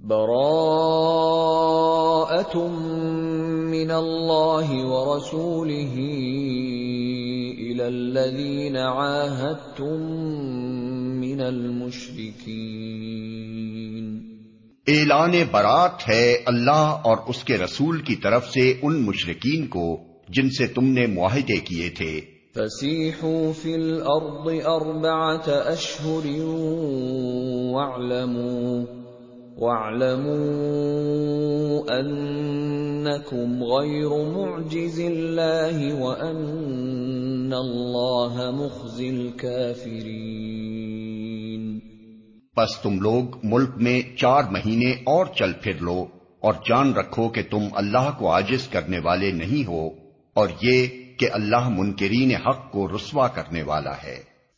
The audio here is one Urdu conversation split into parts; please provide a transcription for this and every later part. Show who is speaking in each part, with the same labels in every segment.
Speaker 1: براءة من الله ورسوله إلى الذين عاهدتم من المشركين.
Speaker 2: اعلان برات ہے اللہ اور اس کے رسول کی طرف سے ان مشرقین کو جن سے تم نے معاہدے کیے تھے۔
Speaker 1: فسيحوا في الأرض أربعة أشهر واعلموا واعلموا أنكم غير معجز الله وأن الله مخزي الكافرين
Speaker 2: پس تم لوگ ملک میں چار مہینے اور چل پھر لو اور جان رکھو کہ تم اللہ کو عاجز کرنے والے نہیں ہو اور یہ کہ اللہ منکرین حق کو رسوا کرنے والا ہے۔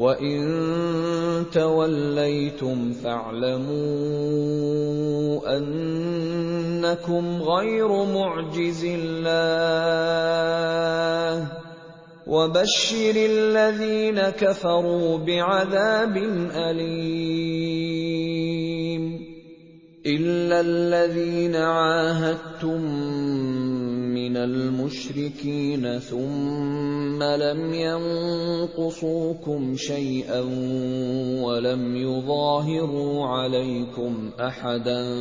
Speaker 1: وَإِن تَوَلَّيْتُمْ فَاعْلَمُوا أَنَّكُمْ غَيْرُ مُعْجِزِ اللَّهِ وَبَشِّرِ الَّذِينَ كَفَرُوا بِعَذَابٍ أَلِيمٍ إِلَّا الَّذِينَ عَاهَدتُّم من المشركين ثم لم ينقصوكم شيئا ولم يظاهروا عليكم احدا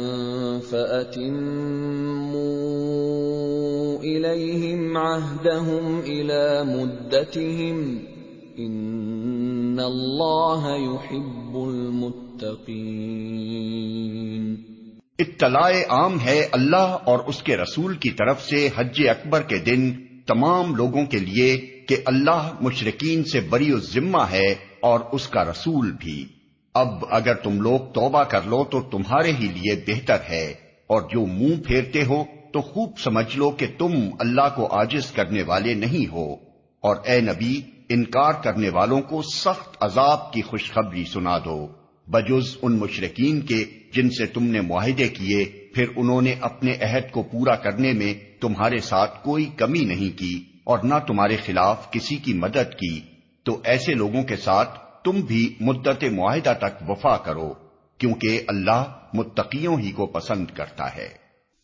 Speaker 1: فاتموا اليهم عهدهم الى مدتهم ان الله يحب المتقين
Speaker 2: اطلاع عام ہے اللہ اور اس کے رسول کی طرف سے حج اکبر کے دن تمام لوگوں کے لیے کہ اللہ مشرقین سے بری ذمہ ہے اور اس کا رسول بھی۔ اب اگر تم لوگ توبہ کر لو تو تمہارے ہی لیے بہتر ہے اور جو منہ پھیرتے ہو تو خوب سمجھ لو کہ تم اللہ کو آجز کرنے والے نہیں ہو۔ اور اے نبی، انکار کرنے والوں کو سخت عذاب کی خوشخبری سنا دو۔ بجز ان مشرقین کے جن سے تم نے معاہدے کیے، پھر انہوں نے اپنے عہد کو پورا کرنے میں تمہارے ساتھ کوئی کمی نہیں کی اور نہ تمہارے خلاف کسی کی مدد کی۔ تو ایسے لوگوں کے ساتھ تم بھی مدت معاہدہ تک وفا کرو، کیونکہ اللہ متقیوں ہی کو پسند کرتا ہے۔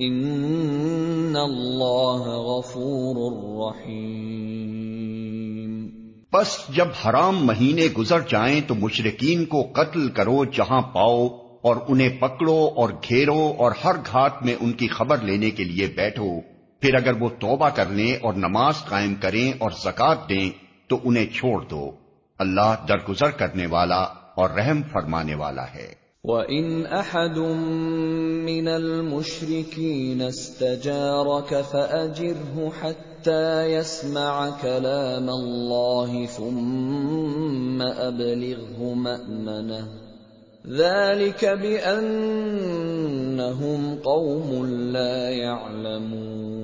Speaker 1: ان اللہ غفور الرحیم
Speaker 2: پس جب حرام مہینے گزر جائیں تو مشرقین کو قتل کرو جہاں پاؤ اور انہیں پکڑو اور گھیرو اور ہر گھاٹ میں ان کی خبر لینے کے لیے بیٹھو۔ پھر اگر وہ توبہ کر لیں اور نماز قائم کریں اور زکات دیں تو انہیں چھوڑ دو۔ اللہ درگزر کرنے والا اور رحم فرمانے والا ہے۔
Speaker 1: وَإِنْ أَحَدٌ مِّنَ الْمُشْرِكِينَ اسْتَجَارَكَ فَأَجِرْهُ حَتَّى يَسْمَعَ كَلَامَ اللَّهِ ثُمَّ أَبْلِغْهُ مَأْمَنَهُ ذَلِكَ بِأَنَّهُمْ قَوْمٌ لَا يَعْلَمُونَ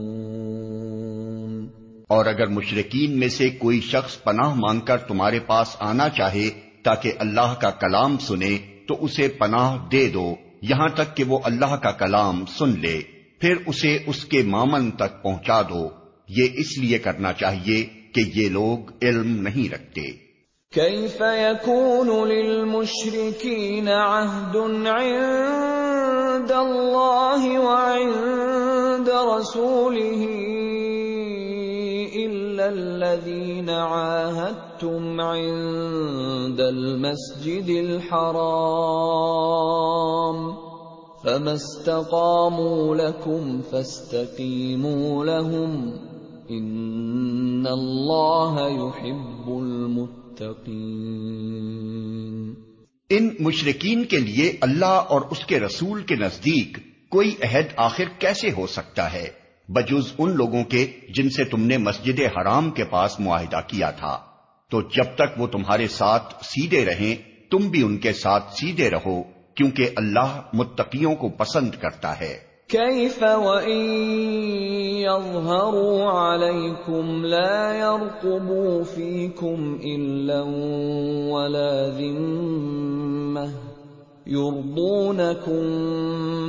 Speaker 2: اور اگر مشرقین میں سے کوئی شخص پناہ مانگ کر تمہارے پاس آنا چاہے تاکہ اللہ کا کلام سنے تو اسے پناہ دے دو، یہاں تک کہ وہ اللہ کا کلام سن لے، پھر اسے اس کے مامن تک پہنچا دو۔ یہ اس لیے کرنا چاہیے کہ یہ لوگ علم نہیں رکھتے۔
Speaker 1: كيف يكون للمشركين عهد عند الله وعند رسوله إلا الذين عاهدوا تم عند المسجد الحرام فما استقاموا لكم فاستقيموا لهم ان اللہ يحب المتقین
Speaker 2: ان مشرقین کے لیے اللہ اور اس کے رسول کے نزدیک کوئی عہد آخر کیسے ہو سکتا ہے؟ بجز ان لوگوں کے جن سے تم نے مسجد حرام کے پاس معاہدہ کیا تھا۔ تو جب تک وہ تمہارے ساتھ سیدھے رہیں، تم بھی ان کے ساتھ سیدھے رہو، کیونکہ اللہ متقیوں کو پسند کرتا ہے۔
Speaker 1: كيف وإن يظهروا عليكم لا يرقبوا فيكم إلا ولا ذمة يرضونكم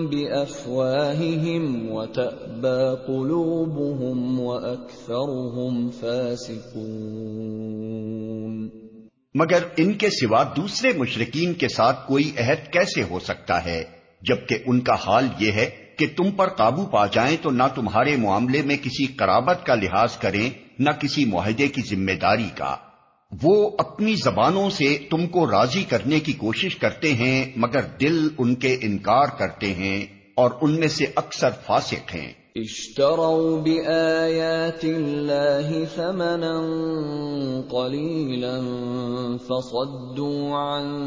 Speaker 1: بأفواههم وتأبى قلوبهم وأكثرهم فاسقون۔
Speaker 2: مگر ان کے سوا دوسرے مشرقین کے ساتھ کوئی عہد کیسے ہو سکتا ہے؟ جبکہ ان کا حال یہ ہے کہ تم پر قابو پا جائیں تو نہ تمہارے معاملے میں کسی قرابت کا لحاظ کریں، نہ کسی معاہدے کی ذمہ داری کا۔ وہ اپنی زبانوں سے تم کو راضی کرنے کی کوشش کرتے ہیں، مگر دل ان کے انکار کرتے ہیں اور ان میں سے اکثر فاسق ہیں۔
Speaker 1: اشتروا بآيات الله ثمنا قليلا فصدوا عن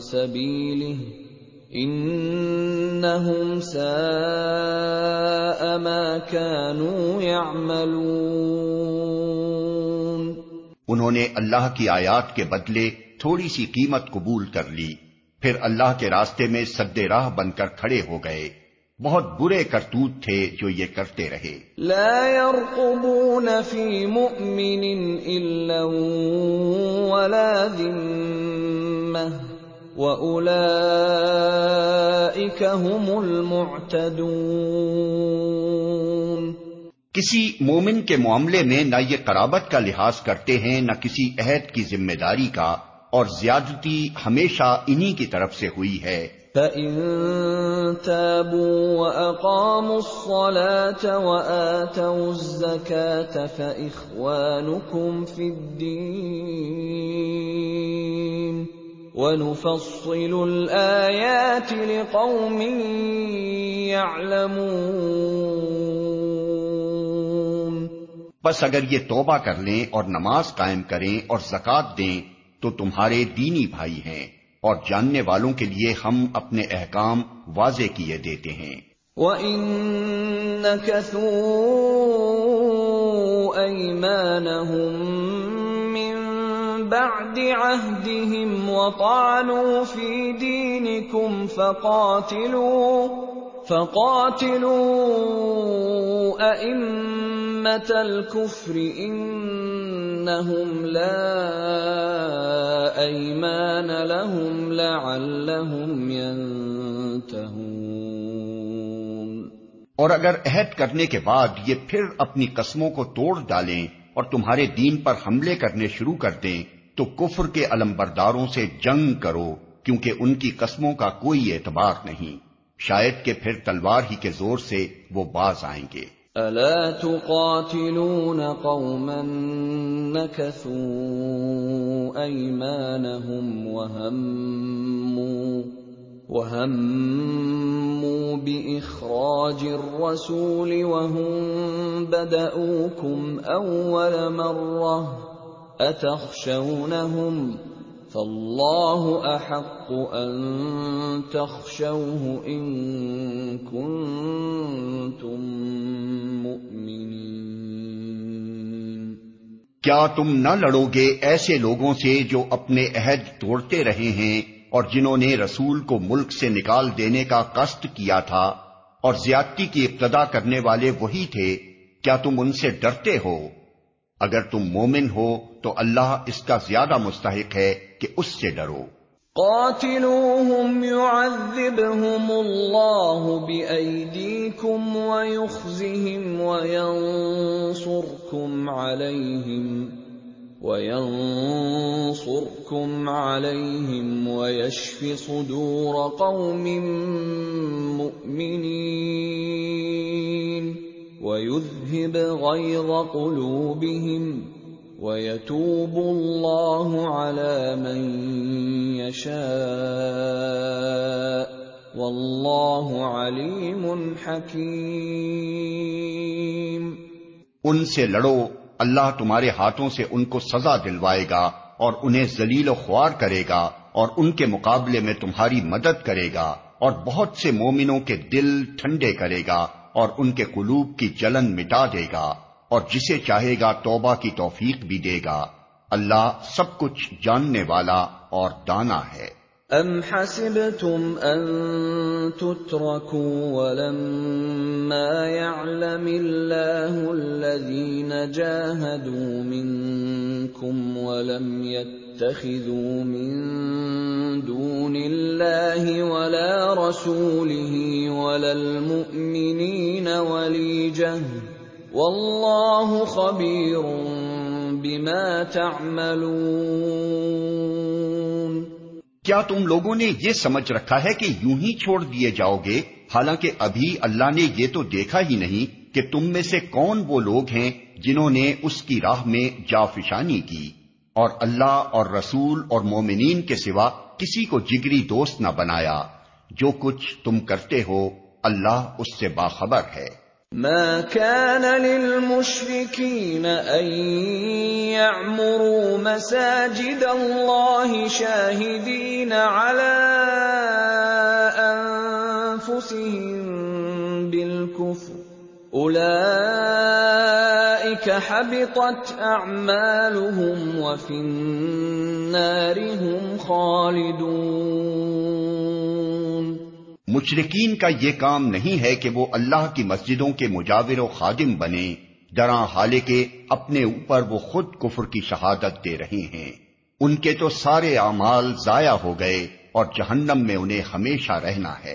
Speaker 1: سبيله انہم ساء ما كانوا يعملون۔
Speaker 2: انہوں نے اللہ کی آیات کے بدلے تھوڑی سی قیمت قبول کر لی۔ پھر اللہ کے راستے میں سد راہ بن کر کھڑے ہو گئے۔ بہت برے کرتوت تھے جو یہ کرتے رہے۔
Speaker 1: لا يرقبون في مؤمن الا ولا ذمه وَأُولَئِكَ هُمُ الْمُعْتَدُونَ۔
Speaker 2: کسی مومن کے معاملے میں نہ یہ قرابت کا لحاظ کرتے ہیں، نہ کسی عہد کی ذمہ داری کا، اور زیادتی ہمیشہ انہی کی طرف سے ہوئی ہے۔
Speaker 1: فَإِن تَابُوا وَأَقَامُوا الصَّلَاةَ وَآتَوُا الزَّكَاةَ فَإِخْوَانُكُمْ فِي الدِّينِ وَنُفَصِّلُ الْآيَاتِ لِقَوْمٍ يَعْلَمُونَ
Speaker 2: بس اگر یہ توبہ کر لیں اور نماز قائم کریں اور زکات دیں، تو تمہارے دینی بھائی ہیں اور جاننے والوں کے لیے ہم اپنے احکام واضح کیے دیتے ہیں۔
Speaker 1: وَإِن نَكَثُوا أَيْمَانَهُمْ بعد عهدهم وطعنوا في دينكم فقاتلوا فقاتلوا أئمة الكفر إنهم لا أيمان لهم لعلهم ينتهون
Speaker 2: اور اگر عہد کرنے کے بعد یہ پھر اپنی قسموں کو توڑ ڈالیں اور تمہارے دین پر حملے کرنے شروع کر دیں، تو کفر کے علمبرداروں سے جنگ کرو، کیونکہ ان کی قسموں کا کوئی اعتبار نہیں۔ شاید کہ پھر تلوار ہی کے زور سے وہ باز آئیں گے۔
Speaker 1: الا تقاتلون قوما نكثوا ايمانهم وهموا وهموا باخراج الرسول وهم بدؤوكم اول مره اتخشونهم فالله احق ان تخشوه ان كنتم مؤمنين
Speaker 2: کیا تم نہ لڑو گے ایسے لوگوں سے جو اپنے عہد توڑتے رہے ہیں اور جنہوں نے رسول کو ملک سے نکال دینے کا قصد کیا تھا اور زیادتی کی ابتدا کرنے والے وہی تھے، کیا تم ان سے ڈرتے ہو؟ اگر تم مومن ہو تو اللہ اس کا زیادہ مستحق ہے۔ کہ اس سے ڈرو۔
Speaker 1: قاتلوهم يعذبهم الله بأيديكم ويخزهم وينصركم عليهم وينصركم عليهم ويشف صدور قوم مؤمنين وَيُذْهِبْ غَيْظَ قُلُوبِهِمْ وَيَتُوبُ اللَّهُ عَلَى مَن يَشَاءُ وَاللَّهُ عَلِيمٌ حَكِيمٌ
Speaker 2: ان سے لڑو، اللہ تمہارے ہاتھوں سے ان کو سزا دلوائے گا اور انہیں ذلیل و خوار کرے گا اور ان کے مقابلے میں تمہاری مدد کرے گا اور بہت سے مومنوں کے دل ٹھنڈے کرے گا اور ان کے قلوب کی جلن مٹا دے گا۔ اور جسے چاہے گا توبہ کی توفیق بھی دے گا۔ اللہ سب کچھ جاننے والا اور دانا ہے۔
Speaker 1: ام حسبتم ان تتركوا ولما يعلم الله الذين جاهدوا منكم ولم يتخذوا من دون الله ولا رسوله ولا المؤمنين وليجه والله خبير بما تعملون
Speaker 2: کیا تم لوگوں نے یہ سمجھ رکھا ہے کہ یوں ہی چھوڑ دیے جاؤ گے؟ حالانکہ ابھی اللہ نے یہ تو دیکھا ہی نہیں کہ تم میں سے کون وہ لوگ ہیں جنہوں نے اس کی راہ میں جافشانی کی۔ اور اللہ اور رسول اور مومنین کے سوا کسی کو جگری دوست نہ بنایا۔ جو کچھ تم کرتے ہو، اللہ اس سے باخبر ہے۔
Speaker 1: ما كان للمشركين ان يعمروا مساجد الله شاهدين على انفسهم بالكفر اولئك حبطت اعمالهم وفي النار هم خالدون
Speaker 2: مشرقین کا یہ کام نہیں ہے کہ وہ اللہ کی مسجدوں کے مجاور و خادم بنے دراں حالے کے اپنے اوپر وہ خود کفر کی شہادت دے رہے ہیں۔ ان کے تو سارے اعمال ضائع ہو گئے اور جہنم میں انہیں ہمیشہ رہنا ہے۔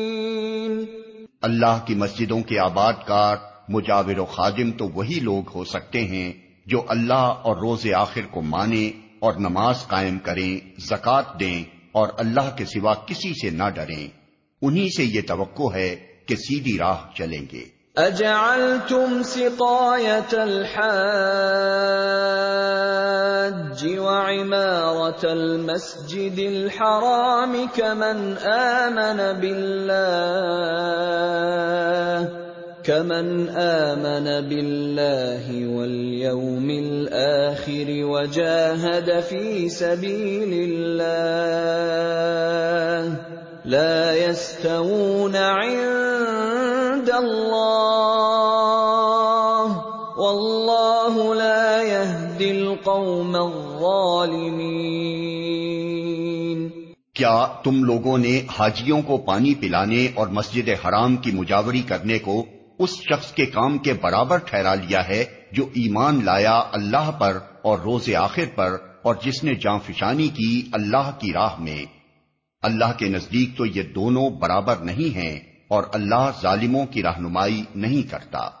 Speaker 2: اللہ کی مسجدوں کے آباد کار، مجاور و خادم تو وہی لوگ ہو سکتے ہیں جو اللہ اور روز آخر کو مانیں اور نماز قائم کریں زکات دیں اور اللہ کے سوا کسی سے نہ ڈریں۔ انہی سے یہ توقع ہے کہ سیدھی راہ چلیں گے۔
Speaker 1: اجعلتم سقاية الحاج الحج وعمارة المسجد الحرام كمن آمن بالله، كمن آمن بالله واليوم الآخر وجاهد في سبيل الله، لا يستوون عند الله، والله يهدي القوم الظالمين۔
Speaker 2: کیا تم لوگوں نے حاجیوں کو پانی پلانے اور مسجد حرام کی مجاوری کرنے کو اس شخص کے کام کے برابر ٹھہرا لیا ہے جو ایمان لایا اللہ پر اور روز آخر پر اور جس نے جان فشانی کی اللہ کی راہ میں؟ اللہ کے نزدیک تو یہ دونوں برابر نہیں ہیں اور اللہ ظالموں کی رہنمائی نہیں کرتا۔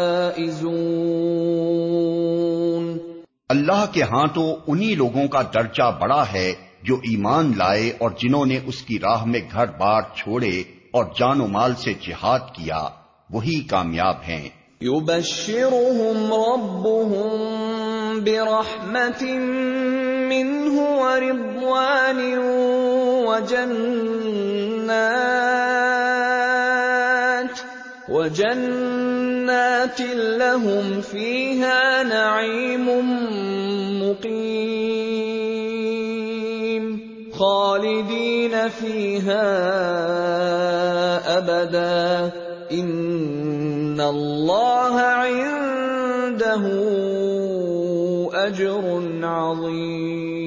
Speaker 2: اللہ کے ہاں تو انہی لوگوں کا درجہ بڑا ہے جو ایمان لائے اور جنہوں نے اس کی راہ میں گھر بار چھوڑے اور جان و مال سے جہاد کیا، وہی کامیاب ہیں۔
Speaker 1: يبشرهم ربهم برحمة منه ورضوان وجنات وجنات لهم فيها نعيم مقيم. خالدين فيها أبدا. إن الله عنده أجر عظيم.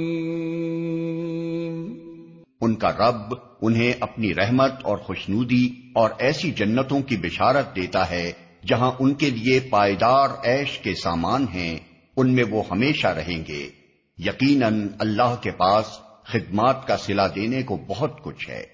Speaker 2: ان کا رب انہیں اپنی رحمت اور خوشنودی اور ایسی جنتوں کی بشارت دیتا ہے، جہاں ان کے لیے پائیدار عیش کے سامان ہیں، ان میں وہ ہمیشہ رہیں گے۔ یقیناً اللہ کے پاس خدمات کا سلا دینے کو بہت کچھ ہے۔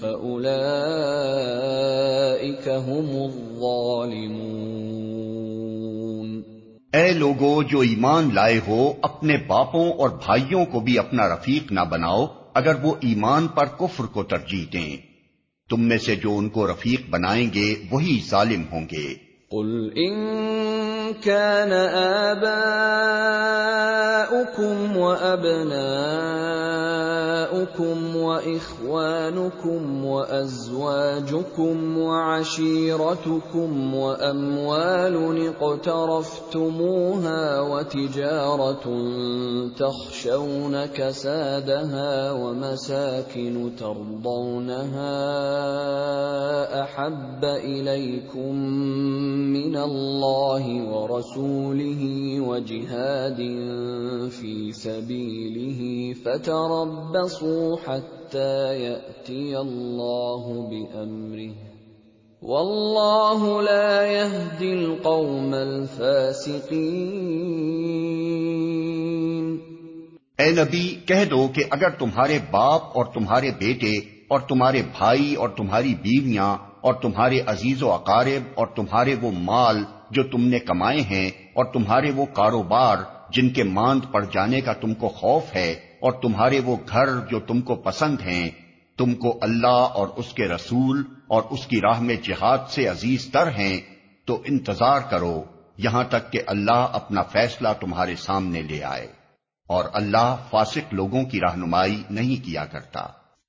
Speaker 1: فاولئك هم الظالمون۔
Speaker 2: اے لوگو جو ایمان لائے ہو اپنے باپوں اور بھائیوں کو بھی اپنا رفیق نہ بناؤ اگر وہ ایمان پر کفر کو ترجیح دیں۔ تم میں سے جو ان کو رفیق بنائیں گے وہی ظالم ہوں گے۔
Speaker 1: قل ان كان آباؤكم وأبناؤكم وإخوانكم وأزواجكم وعشيرتكم وأموال اقترفتموها وتجارة تخشون كسادها ومساكن ترضونها أحب إليكم من الله ورسوله وجهاد في سبيله فتربصوا حتى يأتي الله بأمره والله لا يهدي القوم الفاسقين
Speaker 2: اے نبی، کہہ دو کہ اگر تمہارے باپ اور تمہارے بیٹے اور تمہارے بھائی اور تمہاری بیویاں اور تمہارے عزیز و اقارب اور تمہارے وہ مال جو تم نے کمائے ہیں اور تمہارے وہ کاروبار جن کے ماند پڑ جانے کا تم کو خوف ہے اور تمہارے وہ گھر جو تم کو پسند ہیں، تم کو اللہ اور اس کے رسول اور اس کی راہ میں جہاد سے عزیز تر ہیں، تو انتظار کرو، یہاں تک کہ اللہ اپنا فیصلہ تمہارے سامنے لے آئے۔ اور اللہ فاسق لوگوں کی رہنمائی نہیں کیا کرتا۔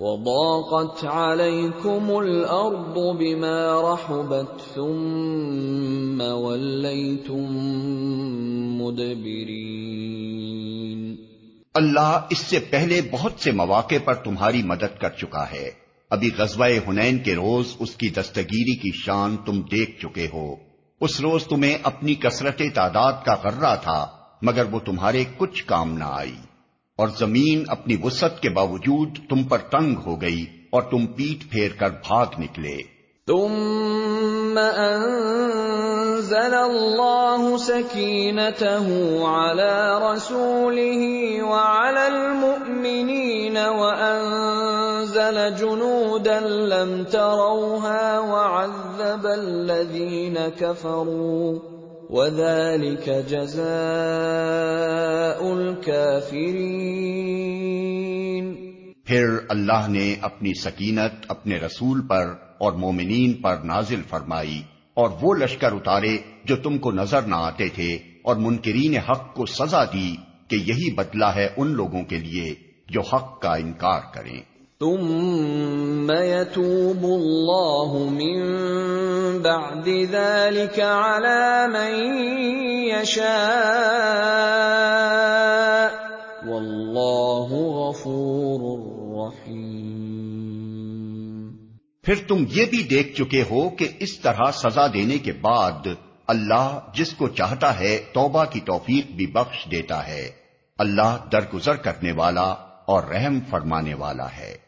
Speaker 1: وضاقت عليكم الارض بما رحبت ثم وليتم مدبرين.
Speaker 2: اللہ اس سے پہلے بہت سے مواقع پر تمہاری مدد کر چکا ہے۔ ابھی غزوہ حنین کے روز اس کی دستگیری کی شان تم دیکھ چکے ہو۔ اس روز تمہیں اپنی کثرت تعداد کا غرہ تھا، مگر وہ تمہارے کچھ کام نہ آئی۔ اور زمین اپنی وسط کے باوجود تم پر تنگ ہو گئی اور تم پیٹ پھیر کر بھاگ نکلے۔
Speaker 1: ثم انزل الله سكينته على رسوله وعلى المؤمنين وانزل جنودا لم تروها وعذب الذين كفروا۔ وَذَلِكَ جَزَاءُ الْكَافِرِينَ
Speaker 2: پھر اللہ نے اپنی سکینت اپنے رسول پر اور مومنین پر نازل فرمائی اور وہ لشکر اتارے جو تم کو نظر نہ آتے تھے اور منکرین حق کو سزا دی کہ یہی بدلہ ہے ان لوگوں کے لیے جو حق کا انکار کریں۔
Speaker 1: ثم يتوب الله من بعد ذلك على من يشاء والله غفور
Speaker 2: پھر تم یہ بھی دیکھ چکے ہو کہ اس طرح سزا دینے کے بعد اللہ جس کو چاہتا ہے توبہ کی توفیق بھی بخش دیتا ہے۔ اللہ درگزر کرنے والا اور رحم فرمانے والا ہے۔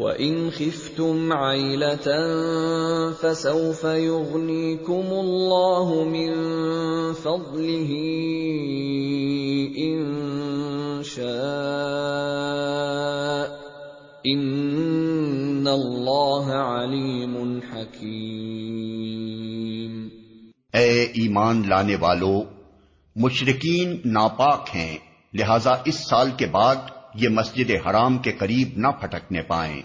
Speaker 1: وَإِنْ خِفْتُمْ عَيْلَةً فَسَوْفَ يُغْنِيكُمُ اللَّهُ مِنْ فَضْلِهِ إِنْ شَاءَ إِنَّ اللَّهَ عَلِيمٌ حَكِيمٌ
Speaker 2: اے ایمان لانے والو مشرقین ناپاک ہیں، لہذا اس سال کے بعد یہ مسجد حرام کے قریب نہ پھٹکنے پائیں۔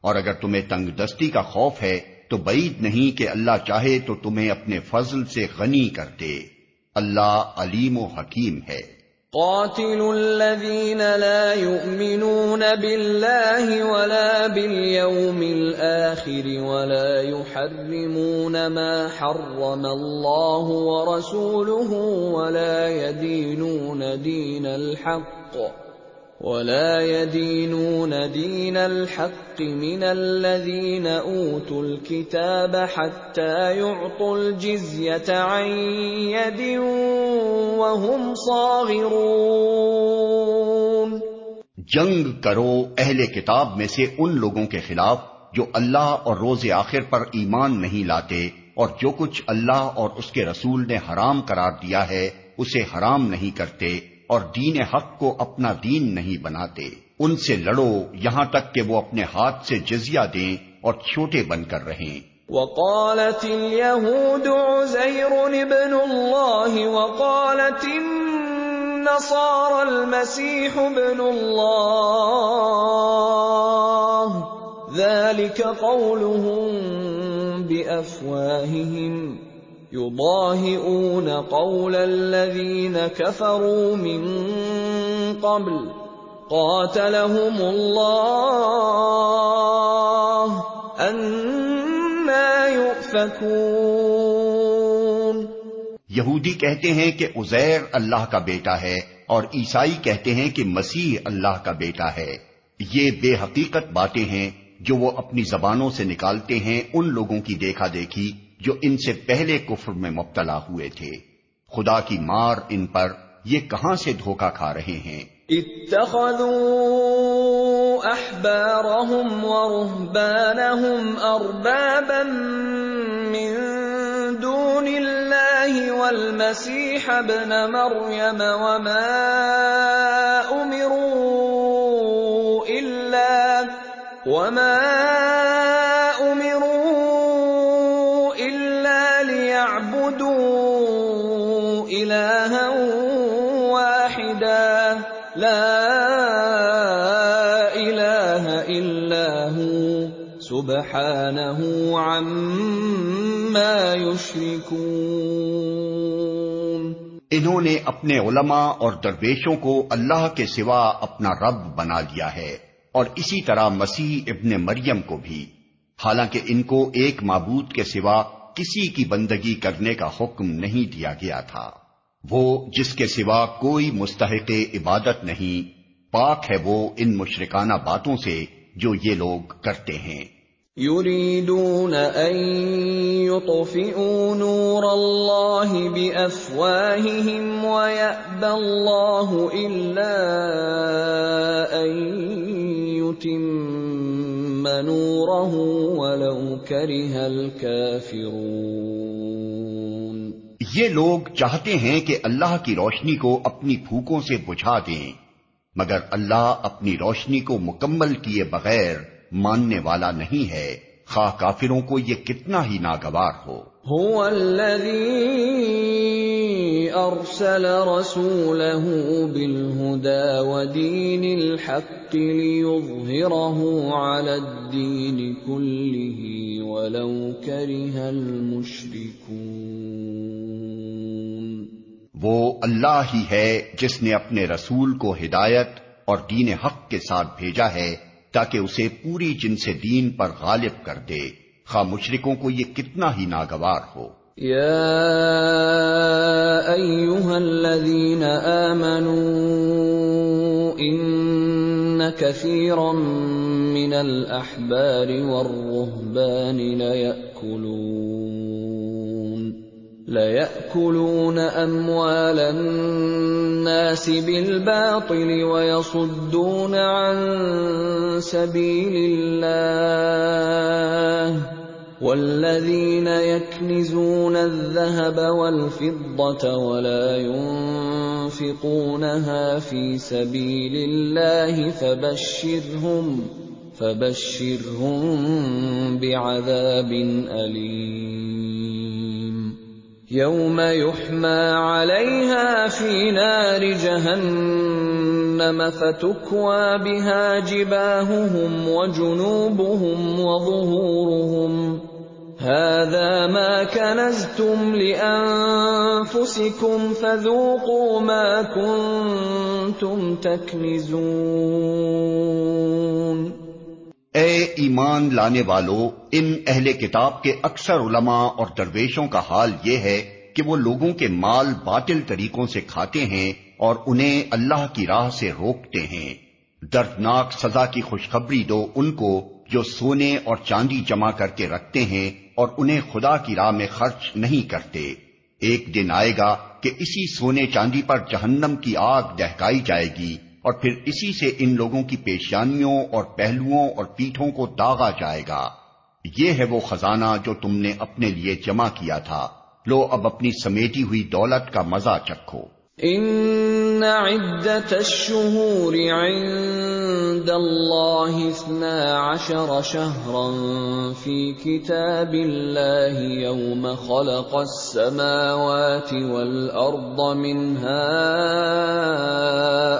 Speaker 2: اور اگر تمہیں تنگ دستی کا خوف ہے تو بعید نہیں کہ اللہ چاہے تو تمہیں اپنے فضل سے غنی کر دے۔ اللہ علیم و حکیم ہے۔
Speaker 1: قاتل الذين لا يؤمنون بالله ولا باليوم الآخر ولا يحرمون ما حرم الله ورسوله ولا يدينون دين الحق۔ ولا يدينون دين الحق من الذين اوتوا الكتاب حتى يعطوا الجزيه عن يد وهم صاغرون.
Speaker 2: جنگ کرو اہل کتاب میں سے ان لوگوں کے خلاف جو اللہ اور روز آخر پر ایمان نہیں لاتے اور جو کچھ اللہ اور اس کے رسول نے حرام قرار دیا ہے، اسے حرام نہیں کرتے۔ اور دین حق کو اپنا دین نہیں بناتے۔ ان سے لڑو، یہاں تک کہ وہ اپنے ہاتھ سے جزیہ دیں اور چھوٹے بن کر رہیں۔
Speaker 1: وقالت اليهود عزير ابن الله وقالت النصارى المسيح ابن الله، ذلك قولهم بأفواههم۔ يضاهئون قول الذين كفروا من قبل. قاتلهم الله. أنا يؤفكون.
Speaker 2: یہودی کہتے ہیں کہ عزیر اللہ کا بیٹا ہے اور عیسائی کہتے ہیں کہ مسیح اللہ کا بیٹا ہے. یہ بے حقیقت باتیں ہیں جو وہ اپنی زبانوں سے نکالتے ہیں، ان لوگوں کی دیکھا دیکھی جو ان سے پہلے کفر میں مبتلا ہوئے تھے۔ خدا کی مار ان پر یہ کہاں سے دھوکا کھا رہے ہیں؟
Speaker 1: اتخذوا احبارهم ورهبانهم اربابا من دون الله والمسيح ابن مريم وما امروا الا وما عما يشركون۔
Speaker 2: انہوں نے اپنے علماء اور درویشوں کو اللہ کے سوا اپنا رب بنا لیا ہے، اور اسی طرح مسیح ابن مریم کو بھی۔ حالانکہ ان کو ایک معبود کے سوا کسی کی بندگی کرنے کا حکم نہیں دیا گیا تھا۔ وہ جس کے سوا کوئی مستحق عبادت نہیں، پاک ہے وہ ان مشرکانہ باتوں سے جو یہ لوگ کرتے ہیں۔
Speaker 1: يريدون ان يطفئوا نور الله بافواههم ويأبى الله الا ان يتم نوره ولو كره الكافرون
Speaker 2: یہ لوگ چاہتے ہیں کہ اللہ کی روشنی کو اپنی پھوکوں سے بجھا دیں، مگر اللہ اپنی روشنی کو مکمل کیے بغیر ماننے والا نہیں ہے۔ خواہ کافروں کو یہ کتنا ہی ناگوار ہو۔
Speaker 1: هو الذي ارسل رسوله بالهدى ودين الحق ليظهره على الدين كله ولو كره المشركون
Speaker 2: وہ اللہ ہی ہے جس نے اپنے رسول کو ہدایت اور دین حق کے ساتھ بھیجا ہے۔ تاکہ اسے پوری جن سے دین پر غالب کر دے۔ خواہ مشرکوں کو یہ کتنا ہی ناگوار ہو۔
Speaker 1: یا ایوہا الذین آمنوا ان کثیرا من الاحبار والرہبان لیأکلون لیأکلون اموال الناس الناس بالباطل ويصدون عن سبيل الله والذين يكنزون الذهب والفضة ولا ينفقونها في سبيل الله فبشرهم فبشرهم بعذاب أليم يوم يحمى عليها في نار جهنم فتكوى بها جباههم وجنوبهم وظهورهم هذا ما كنزتم لانفسكم فذوقوا ما كنتم تكنزون
Speaker 2: اے ایمان لانے والو، ان اہل کتاب کے اکثر علماء اور درویشوں کا حال یہ ہے کہ وہ لوگوں کے مال باطل طریقوں سے کھاتے ہیں اور انہیں اللہ کی راہ سے روکتے ہیں۔ دردناک سزا کی خوشخبری دو ان کو جو سونے اور چاندی جمع کر کے رکھتے ہیں اور انہیں خدا کی راہ میں خرچ نہیں کرتے۔ ایک دن آئے گا کہ اسی سونے چاندی پر جہنم کی آگ دہکائی جائے گی۔ اور پھر اسی سے ان لوگوں کی پیشانیوں اور پہلوؤں اور پیٹھوں کو داغا جائے گا۔ یہ ہے وہ خزانہ جو تم نے اپنے لیے جمع کیا تھا۔ لو اب اپنی سمیٹی ہوئی دولت کا مزہ چکھو۔
Speaker 1: ان ان عدت الشهور عند الله اثنا عشر شهرا في كتاب الله يوم خلق السماوات والارض منها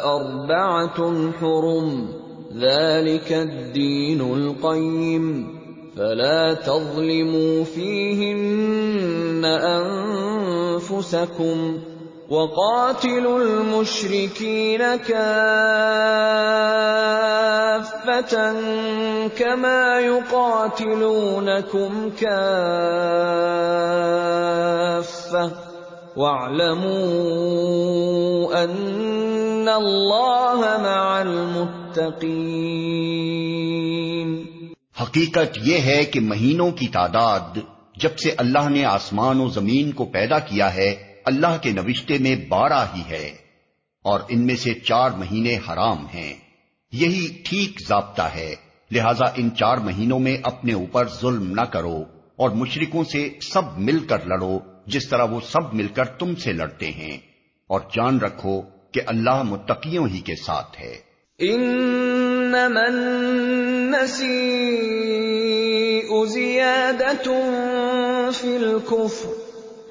Speaker 1: اربعه حرم، ذلك الدين القيم. فلا تظلموا فيهن انفسكم وقاتلوا المشركين كافة كما يقاتلونكم كافة. واعلموا أن الله مع المتقين.
Speaker 2: حقیقت یہ ہے کہ مہینوں کی تعداد جب سے اللہ نے آسمان و زمین کو پیدا کیا ہے اللہ کے نوشتے میں بارہ ہی ہے اور ان میں سے چار مہینے حرام ہیں۔ یہی ٹھیک ضابطہ ہے۔ لہذا ان چار مہینوں میں اپنے اوپر ظلم نہ کرو اور مشرکوں سے سب مل کر لڑو، جس طرح وہ سب مل کر تم سے لڑتے ہیں۔ اور جان رکھو کہ اللہ متقیوں ہی کے ساتھ ہے۔
Speaker 1: انما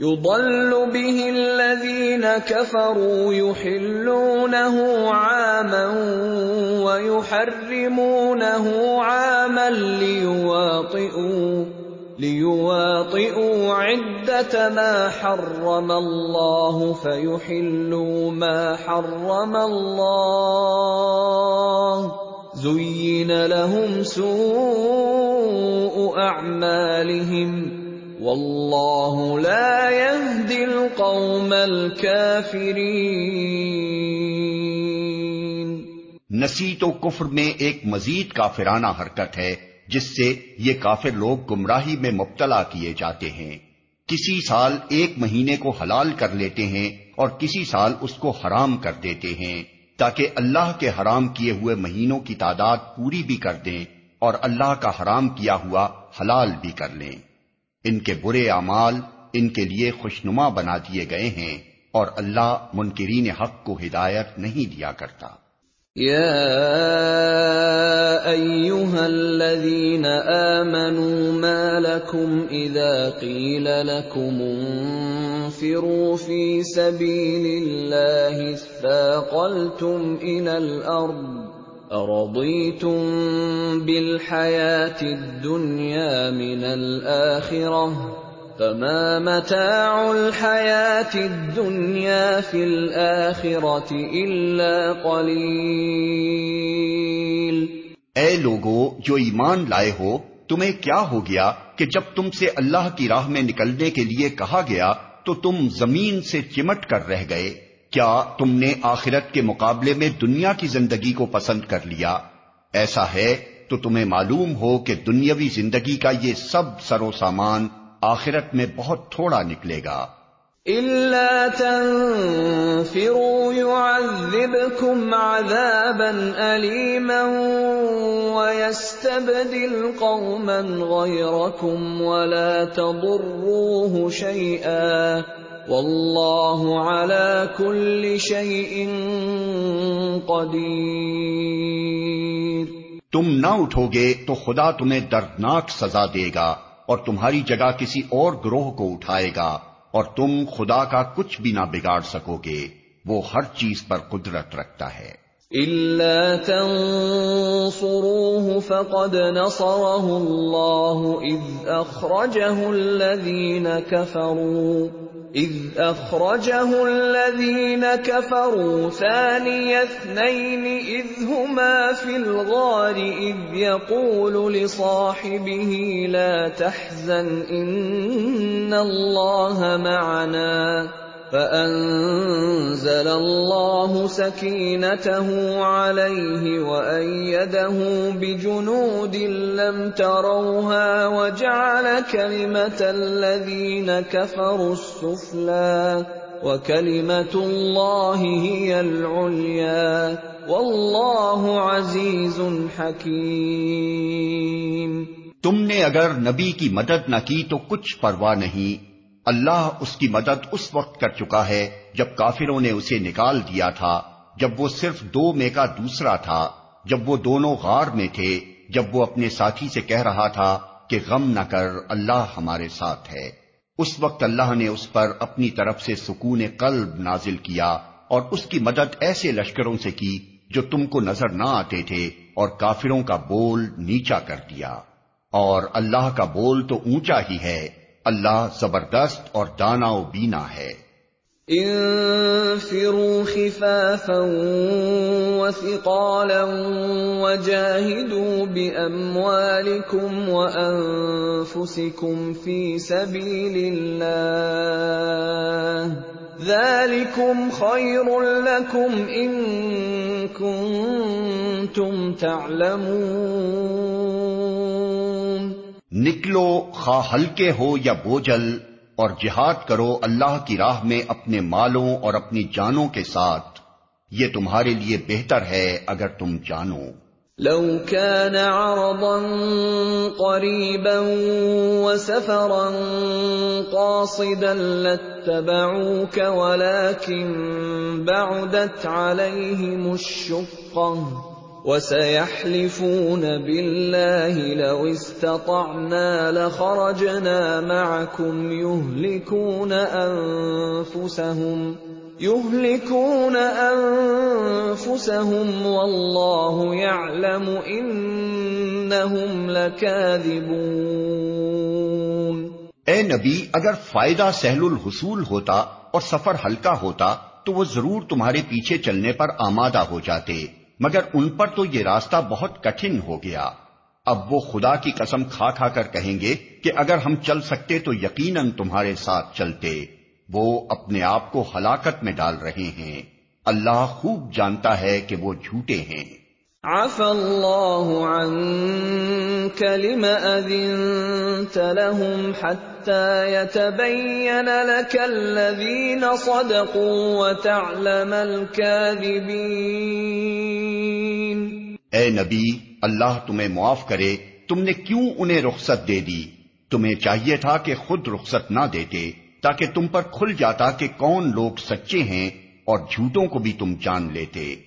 Speaker 1: يضل به الذين كفروا يحلونه عاما ويحرمونه عاما ليواطئوا ليواطئوا عدة ما حرم الله فيحلوا ما حرم الله زين لهم سوء أعمالهم واللہ لا يهدي القوم الكافرین
Speaker 2: نسیت و کفر میں ایک مزید کافرانہ حرکت ہے، جس سے یہ کافر لوگ گمراہی میں مبتلا کیے جاتے ہیں۔ کسی سال ایک مہینے کو حلال کر لیتے ہیں اور کسی سال اس کو حرام کر دیتے ہیں، تاکہ اللہ کے حرام کیے ہوئے مہینوں کی تعداد پوری بھی کر دیں اور اللہ کا حرام کیا ہوا حلال بھی کر لیں۔ ان کے برے اعمال ان کے لیے خوشنما بنا دیے گئے ہیں اور اللہ منکرین حق کو ہدایت نہیں دیا کرتا۔
Speaker 1: الذين آمنوا ما لكم إذا قيل لكم انفروا في سبيل الله اثاقلتم إلى الأرض أرضيتم بالحياة الدنيا من الآخرة فما متاع الحياة الدنيا في الآخرة إلا قليل۔
Speaker 2: اے لوگو، جو ایمان لائے ہو، تمہیں کیا ہو گیا کہ جب تم سے اللہ کی راہ میں نکلنے کے لیے کہا گیا، تو تم زمین سے چمٹ کر رہ گئے۔ کیا تم نے آخرت کے مقابلے میں دنیا کی زندگی کو پسند کر لیا؟ ایسا ہے تو تمہیں معلوم ہو کہ دنیاوی زندگی کا یہ سب سر و سامان آخرت میں بہت تھوڑا نکلے گا۔
Speaker 1: إلا تنفروا يعذبكم عذابا أليما ويستبدل قوما غيركم ولا تضروه شيئا والله على كل شيء قدير۔
Speaker 2: تم نہ اٹھو گے تو خدا تمہیں دردناک سزا دے گا اور تمہاری جگہ کسی اور گروہ کو اٹھائے گا اور تم خدا کا کچھ بھی نہ بگاڑ سکو گے۔ وہ ہر چیز پر قدرت رکھتا ہے۔
Speaker 1: إلا تنصروه فقد نصره الله إذ أخرجه الذين كفروا۔ اذ اخرجه الذين كفروا ثاني اثنين اذ هما في الغار اذ يقول لصاحبه لا تحزن ان الله معنا فأنزل الله سكينته عليه وأيده بجنود لم تروها وجعل كلمة الذين كفروا السفلى وكلمة الله هي العليا والله عزيز حكيم
Speaker 2: تم نے اگر نبی کی مدد نہ کی تو کچھ پرواہ نہیں۔ اللہ اس کی مدد اس وقت کر چکا ہے جب کافروں نے اسے نکال دیا تھا، جب وہ صرف دو میں کا دوسرا تھا، جب وہ دونوں غار میں تھے، جب وہ اپنے ساتھی سے کہہ رہا تھا کہ غم نہ کر، اللہ ہمارے ساتھ ہے۔ اس وقت اللہ نے اس پر اپنی طرف سے سکون قلب نازل کیا اور اس کی مدد ایسے لشکروں سے کی جو تم کو نظر نہ آتے تھے اور کافروں کا بول نیچا کر دیا۔ اور اللہ کا بول تو اونچا ہی ہے۔ اللہ زبردست اور دانا و بینا ہے۔
Speaker 1: انفروا خفافا وثقالا وجاهدوا بأموالكم وأنفسكم في سبيل الله ذلكم خير لكم إن كنتم تعلمون۔
Speaker 2: نکلو خواہ ہلکے ہو یا بوجھل، اور جہاد کرو اللہ کی راہ میں اپنے مالوں اور اپنی جانوں کے ساتھ۔ یہ تمہارے لیے بہتر ہے اگر تم جانو۔
Speaker 1: لو كان عرضا قريبا وسفرا قاصدا لاتبعوك، ولكن بعدت عليهم الشقه وَسَيَحْلِفُونَ بِاللَّهِ لَوْ اسْتَطَعْنَا لَخَرَجْنَا مَعَكُمْ يُهْلِكُونَ أَنفُسَهُمْ يُهْلِكُونَ أَنفُسَهُمْ وَاللَّهُ يَعْلَمُ إِنَّهُمْ لَكَاذِبُونَ
Speaker 2: اے نبی، اگر فائدہ سہل الحصول ہوتا اور سفر ہلکا ہوتا، تو وہ ضرور تمہارے پیچھے چلنے پر آمادہ ہو جاتے۔ مگر ان پر تو یہ راستہ بہت کٹھن ہو گیا۔ اب وہ خدا کی قسم کھا کھا کر کہیں گے کہ اگر ہم چل سکتے تو یقیناً تمہارے ساتھ چلتے۔ وہ اپنے آپ کو ہلاکت میں ڈال رہے ہیں۔ اللہ خوب جانتا ہے کہ وہ جھوٹے ہیں۔
Speaker 1: عفى الله عنك لما أذنت لهم حتى يتبين لك الذين صدقوا وتعلم الكاذبين.
Speaker 2: اے نبی، اللہ تمہیں معاف کرے، تم نے کیوں انہیں رخصت دے دی؟ تمہیں چاہیے تھا کہ خود رخصت نہ دیتے، تاکہ تم پر کھل جاتا کہ کون لوگ سچے ہیں اور جھوٹوں کو بھی تم جان لیتے۔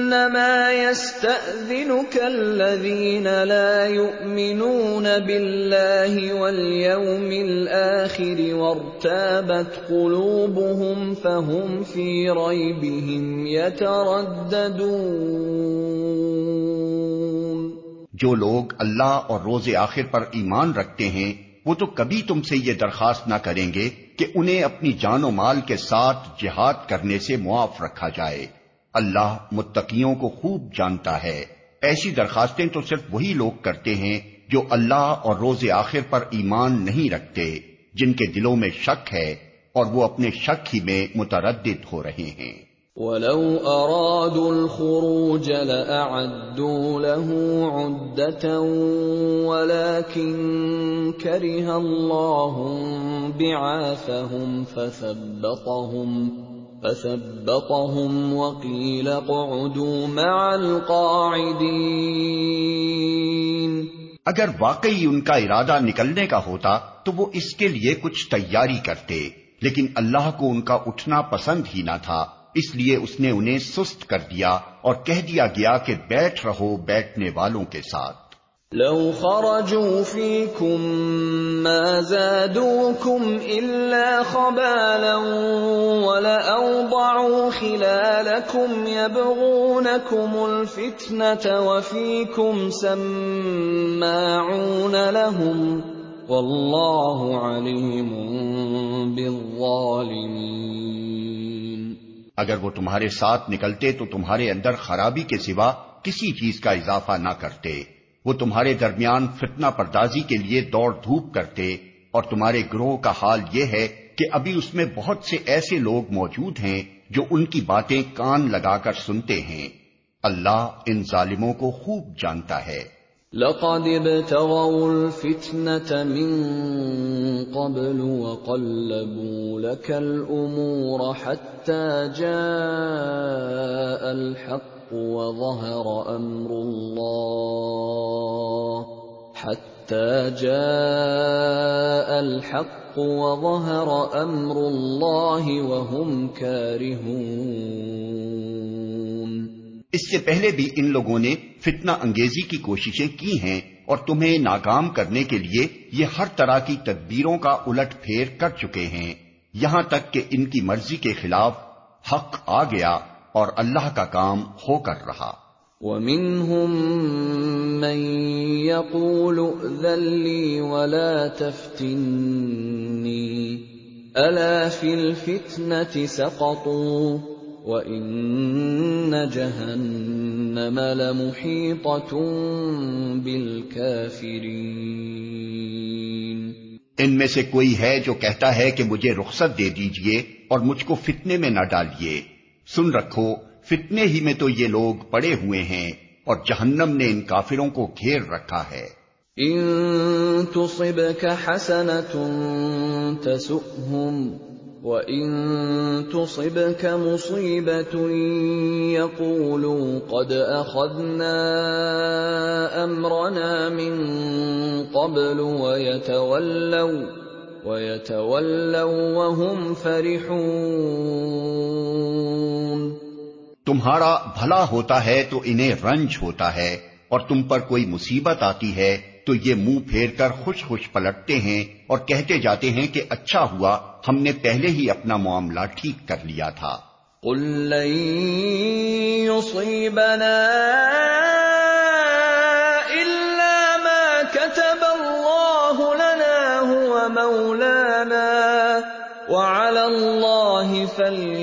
Speaker 1: انما يستاذنك الذين لا يؤمنون بالله واليوم الاخر وارتابت قلوبهم فهم في ريبهم يترددون
Speaker 2: جو لوگ اللہ اور روز آخر پر ایمان رکھتے ہیں، وہ تو کبھی تم سے یہ درخواست نہ کریں گے کہ انہیں اپنی جان و مال کے ساتھ جہاد کرنے سے معاف رکھا جائے۔ اللہ متقیوں کو خوب جانتا ہے۔ ایسی درخواستیں تو صرف وہی لوگ کرتے ہیں جو اللہ اور روز آخر پر ایمان نہیں رکھتے، جن کے دلوں میں شک ہے اور وہ اپنے شک ہی میں متردد ہو رہے ہیں۔
Speaker 1: وَلَوْ أَرَادُوا الْخُرُوجَ لَأَعَدُّوا لَهُ عُدَّةً وَلَكِنْ كَرِهَ اللَّهُ بِعَاثَهُمْ فَثَبَّطَهُمْ فثبطهم وقيل اقعدوا مع القاعدين
Speaker 2: اگر واقعی ان کا ارادہ نکلنے کا ہوتا تو وہ اس کے لیے کچھ تیاری کرتے، لیکن اللہ کو ان کا اٹھنا پسند ہی نہ تھا، اس لیے اس نے انہیں سست کر دیا اور کہہ دیا گیا کہ بیٹھ رہو بیٹھنے والوں کے ساتھ۔
Speaker 1: لو خرجوا فيكم ما زادوكم إلا خبالا ولأوضعوا خلالكم يبغونكم الفتنة وفيكم سماعون لهم والله عليم بالظالمين.
Speaker 2: اگر وہ تمہارے ساتھ نکلتے تو تمہارے اندر خرابی کے سوا کسی چیز کا اضافہ نہ کرتے۔ وہ تمہارے درمیان فتنہ پردازی کے لیے دوڑ دھوپ کرتے اور تمہارے گروہ کا حال یہ ہے کہ ابھی اس میں بہت سے ایسے لوگ موجود ہیں جو ان کی باتیں کان لگا کر سنتے ہیں۔ اللہ ان ظالموں کو خوب جانتا ہے۔
Speaker 1: لقد ابتغوا الفتنة من قبل وقلبوا لك الأمور حتى جاء الحق وظهر امر الله حتى جاء الحق وظهر امر الله وهم كارهون
Speaker 2: اس سے پہلے بھی ان لوگوں نے فتنہ انگیزی کی کوششیں کی ہیں اور تمہیں ناکام کرنے کے لیے یہ ہر طرح کی تدبیروں کا الٹ پھیر کر چکے ہیں۔ یہاں تک کہ ان کی مرضی کے خلاف حق آ گیا۔ اور اللہ کا کام ہو کر رہا۔
Speaker 1: وَمِنْهُمْ مَنْ يَقُولُ اُذَلِّي وَلَا تَفْتِنِّي أَلَا فِي الْفِتْنَةِ سَقَطُوا وَإِنَّ جَهَنَّمَ لَمُحِيطَةٌ بِالْكَافِرِينَ۔
Speaker 2: ان میں سے کوئی ہے جو کہتا ہے کہ مجھے رخصت دے دیجیے اور مجھ کو فتنے میں نہ ڈالیے۔ سن رکھو، فتنے ہی میں تو یہ لوگ پڑے ہوئے ہیں اور جہنم نے ان کافروں کو گھیر رکھا ہے۔
Speaker 1: ان تصبك حسنة تسؤهم وان تصبك مصيبة يقولوا قد اخذنا امرنا من قبل ويتولوا وَيَتَوَلَّوْا وَهُمْ فَرِحُونَ
Speaker 2: تمہارا بھلا ہوتا ہے تو انہیں رنج ہوتا ہے اور تم پر کوئی مصیبت آتی ہے تو یہ منہ پھیر کر خوش خوش پلٹتے ہیں اور کہتے جاتے ہیں کہ اچھا ہوا ہم نے پہلے ہی اپنا معاملہ ٹھیک کر لیا تھا۔
Speaker 1: قُل لَّن يُصِيبَنَا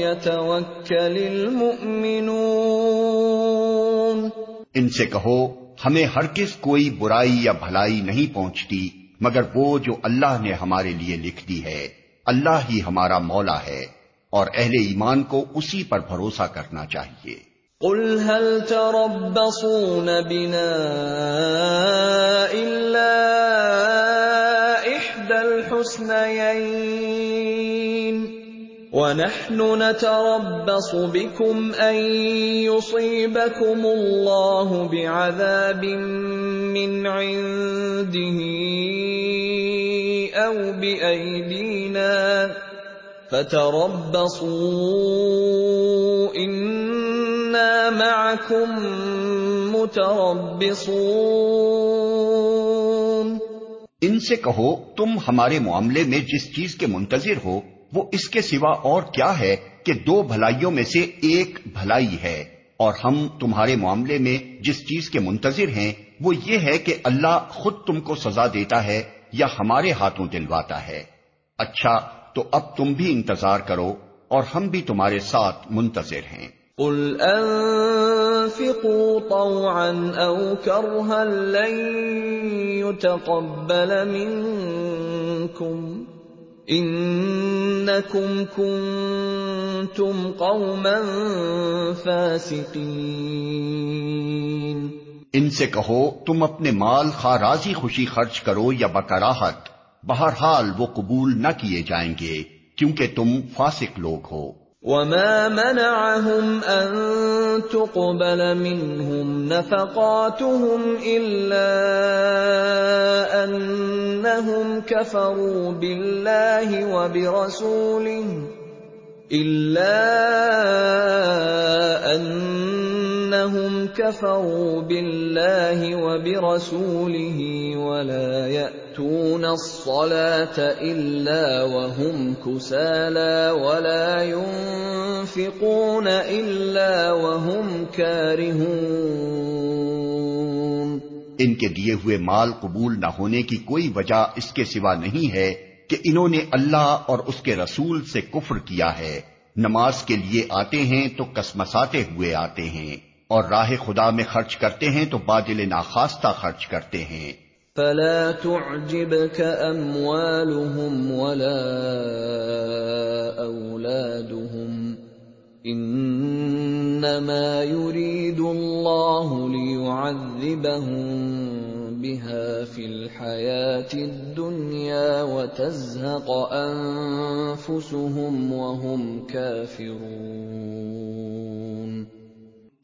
Speaker 1: فليتوكل المؤمنون۔
Speaker 2: ان سے کہو ہمیں ہر کس کوئی برائی یا بھلائی نہیں پہنچتی مگر وہ جو اللہ نے ہمارے لیے لکھ دی ہے اللہ ہی ہمارا مولا ہے اور اہل ایمان کو اسی پر بھروسہ کرنا چاہیے۔
Speaker 1: قل هل تربصون بنا الحسنيين ونحن نتربص بكم ان يصيبكم الله بعذاب من عنده او بايدينا فتربصوا انا معكم متربصون
Speaker 2: ان سے کہو تم ہمارے معاملے میں جس چیز کے منتظر ہو وہ اس کے سوا اور کیا ہے کہ دو بھلائیوں میں سے ایک بھلائی ہے؟ اور ہم تمہارے معاملے میں جس چیز کے منتظر ہیں، وہ یہ ہے کہ اللہ خود تم کو سزا دیتا ہے یا ہمارے ہاتھوں دلواتا ہے۔ اچھا تو اب تم بھی انتظار کرو اور ہم بھی تمہارے ساتھ منتظر ہیں۔
Speaker 1: قل أَنفِقُوا طَوْعًا أَوْ كَرْهًا لَّن يُتَقَبَّلَ مِنكُمْ انکم کنتم قوما فاسقین
Speaker 2: ان سے کہو، تم اپنے مال خواہ راضی خوشی خرچ کرو یا بکراہت بہرحال وہ قبول نہ کیے جائیں گے، کیونکہ تم فاسق لوگ ہو۔
Speaker 1: وما منعهم ان تقبل منهم نفقاتهم الا انهم كفروا بالله وبرسوله الا انهم كفروا بالله وبرسوله ولا ياتون الصلاه الا وهم كسالى ولا ينفقون الا وهم كارهون
Speaker 2: ان کے دیے ہوئے مال قبول نہ ہونے کی کوئی وجہ اس کے سوا نہیں ہے کہ انہوں نے اللہ اور اس کے رسول سے کفر کیا ہے۔ نماز کے لیے آتے ہیں تو کسمساتے ہوئے آتے ہیں۔ اور راہ خدا میں خرچ کرتے ہیں تو بادل ناخواستہ خرچ کرتے ہیں۔
Speaker 1: فلا تعجبك اموالهم ولا اولادهم انما يريد الله ليعذبهم بها في الحياه الدنيا وتزهق انفسهم وهم كافرون۔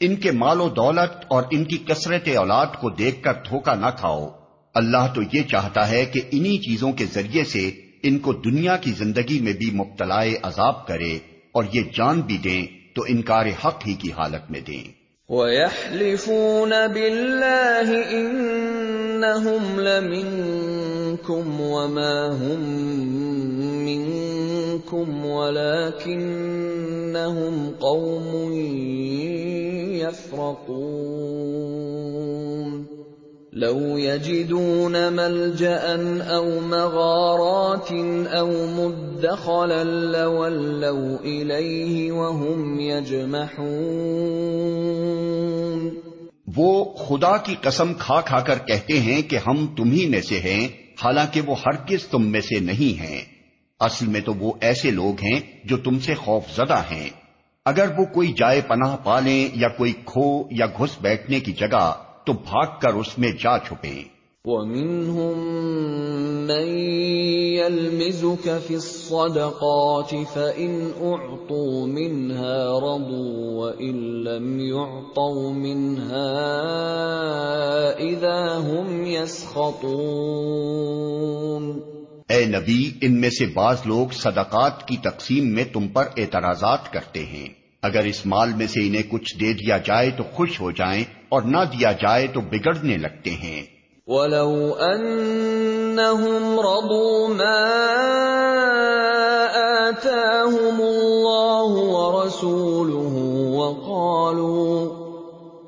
Speaker 2: ان کے مال و دولت اور ان کی کثرت اولاد کو دیکھ کر دھوکہ نہ کھاؤ۔ اللہ تو یہ چاہتا ہے کہ انہی چیزوں کے ذریعے سے ان کو دنیا کی زندگی میں بھی مبتلا عذاب کرے اور یہ جان بھی دیں تو انکار حق ہی کی حالت میں دیں۔
Speaker 1: وَيَحْلِفُونَ بِاللَّهِ إِنَّهُمْ لَمِنكُمْ وَمَا هُمْ مِنكُمْ وَلَكِنَّهُمْ قَوْمٌ يَفْرَقُونَ. لو يجدون ملجا او مغارات او مدخلا لولوا اليه وهم يجمحون.
Speaker 2: وہ خدا کی قسم کھا کھا کر کہتے ہیں کہ ہم تمہیں میں سے ہیں، حالانکہ وہ ہرگز تم میں سے نہیں ہیں۔ اصل میں تو وہ ایسے لوگ ہیں جو تم سے خوف زدہ ہیں۔ اگر وہ کوئی جائے پناہ پالیں یا کوئی کھو یا گھس بیٹھنے کی جگہ، تو بھاگ کر اس میں جا چھپے
Speaker 1: وَمِنْهُمْ مَنْ يَلْمِزُكَ فِي الصَّدَقَاتِ فَإِنْ أُعْطُوا مِنْهَا رَضُوا وَإِنْ لَمْ يُعْطَوْا مِنْهَا إِذَا هُمْ يَسْخَطُونَ
Speaker 2: اے نبی، ان میں سے بعض لوگ صدقات کی تقسیم میں تم پر اعتراضات کرتے ہیں۔ اگر اس مال میں سے انہیں کچھ دے دیا جائے تو خوش ہو جائیں اور نہ دیا جائے تو بگڑنے لگتے ہیں۔
Speaker 1: وَلَوْ أَنَّهُمْ رَضُوا مَا آتَاهُمُ اللَّهُ وَرَسُولُهُ وَقَالُوا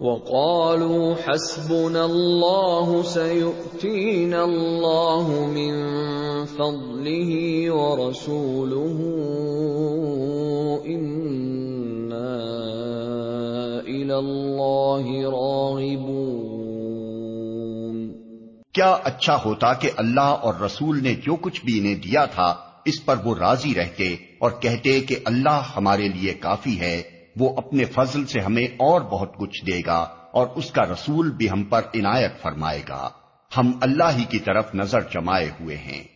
Speaker 1: وَقَالُوا حَسْبُنَا اللَّهُ سَيُؤْتِينَا اللَّهُ مِن فَضْلِهِ وَرَسُولُهُ إِنَّ
Speaker 2: کیا اچھا ہوتا کہ اللہ اور رسول نے جو کچھ بھی انہیں دیا تھا اس پر وہ راضی رہتے اور کہتے کہ اللہ ہمارے لیے کافی ہے وہ اپنے فضل سے ہمیں اور بہت کچھ دے گا اور اس کا رسول بھی ہم پر عنایت فرمائے گا۔ ہم اللہ ہی کی طرف نظر جمائے ہوئے ہیں۔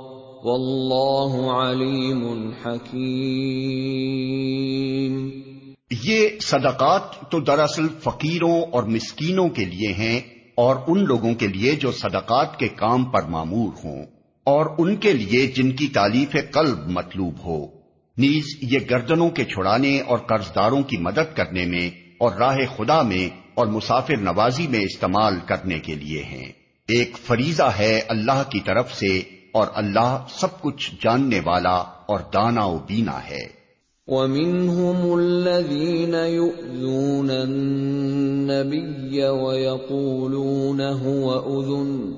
Speaker 1: واللہ علیم حکیم۔
Speaker 2: یہ صدقات تو دراصل فقیروں اور مسکینوں کے لیے ہیں اور ان لوگوں کے لیے جو صدقات کے کام پر معمور ہوں اور ان کے لیے جن کی تعلیف قلب مطلوب ہو۔ نیز یہ گردنوں کے چھڑانے اور قرض داروں کی مدد کرنے میں اور راہ خدا میں اور مسافر نوازی میں استعمال کرنے کے لیے ہیں۔ ایک فریضہ ہے اللہ کی طرف سے اور اللہ سب کچھ جاننے والا اور دانا و بینا ہے۔
Speaker 1: وَمِنْهُمُ الَّذِينَ يُؤْذُونَ النَّبِيَّ وَيَقُولُونَ هُوَ أُذُنٌ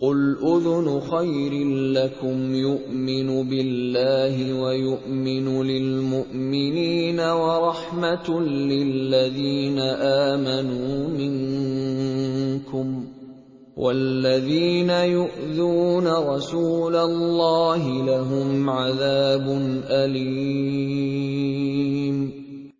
Speaker 1: قل اذن خير لكم يؤمن بالله ويؤمن للمؤمنين ورحمه للذين امنوا منكم والذين يؤذون رسول الله لهم عذاب اليم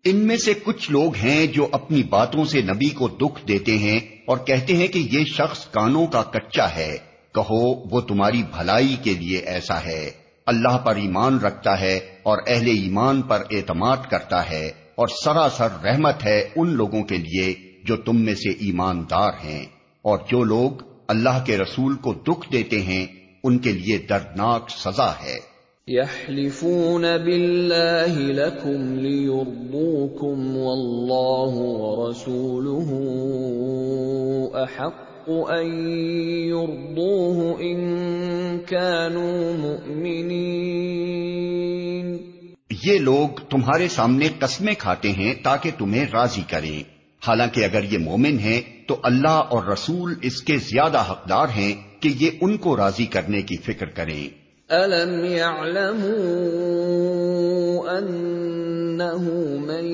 Speaker 2: ان میں سے کچھ لوگ ہیں جو اپنی باتوں سے نبی کو دکھ دیتے ہیں اور کہتے ہیں کہ یہ شخص کانوں کا کچا ہے۔ کہو، وہ تمہاری بھلائی کے لیے ایسا ہے۔ اللہ پر ایمان رکھتا ہے اور اہل ایمان پر اعتماد کرتا ہے اور سراسر رحمت ہے ان لوگوں کے لیے جو تم میں سے ایماندار ہیں۔ اور جو لوگ اللہ کے رسول کو دکھ دیتے ہیں ان کے لیے دردناک سزا ہے۔
Speaker 1: يحلفون بالله لكم ليرضوكم والله ورسوله احق ان يرضوه ان كانوا مؤمنين
Speaker 2: یہ لوگ تمہارے سامنے قسمیں کھاتے ہیں تاکہ تمہیں راضی کریں۔ حالانکہ اگر یہ مومن ہیں تو اللہ اور رسول اس کے زیادہ حقدار ہیں کہ یہ ان کو راضی کرنے کی فکر کریں۔
Speaker 1: الم يعلموا انه من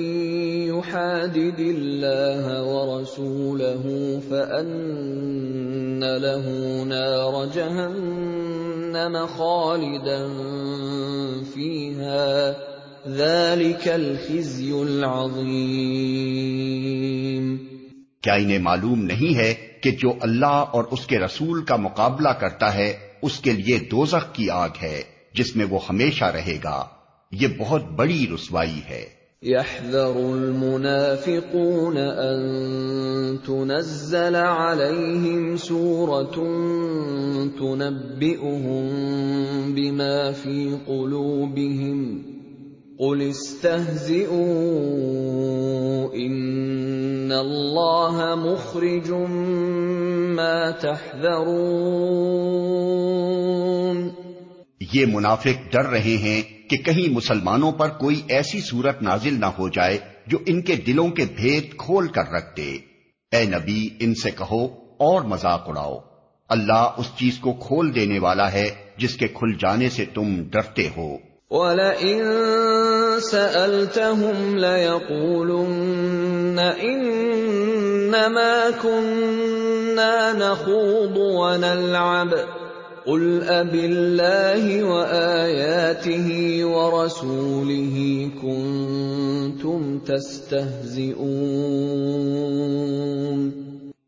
Speaker 1: يحادد الله ورسوله فان له نار جهنم خالدا فيها ذلك الخزي العظيم
Speaker 2: کیا انہیں معلوم نہیں ہے کہ جو اللہ اور اس کے رسول کا مقابلہ کرتا ہے، اس کے لیے دوزخ کی آگ ہے، جس میں وہ ہمیشہ رہے گا۔ یہ بہت بڑی رسوائی ہے۔
Speaker 1: يحذر المنافقون ان تنزل عليهم سورة تنبئهم بما في قلوبهم۔ قل استهزئوا ان الله مخرج ما تحذرون
Speaker 2: یہ منافق ڈر رہے ہیں کہ کہیں مسلمانوں پر کوئی ایسی صورت نازل نہ ہو جائے جو ان کے دلوں کے بھید کھول کر رکھ دے۔ اے نبی ان سے کہو اور مذاق اڑاؤ۔ اللہ اس چیز کو کھول دینے والا ہے جس کے کھل جانے سے تم ڈرتے ہو۔
Speaker 1: وَلَئِن سَأَلْتَهُمْ لَيَقُولُنَّ إِنَّمَا كُنَّا نَخُوضُ وَنَلْعَبُ قُلْ أَبِ اللَّهِ وَآيَاتِهِ وَرَسُولِهِ كُنتُمْ تَسْتَهْزِئُونَ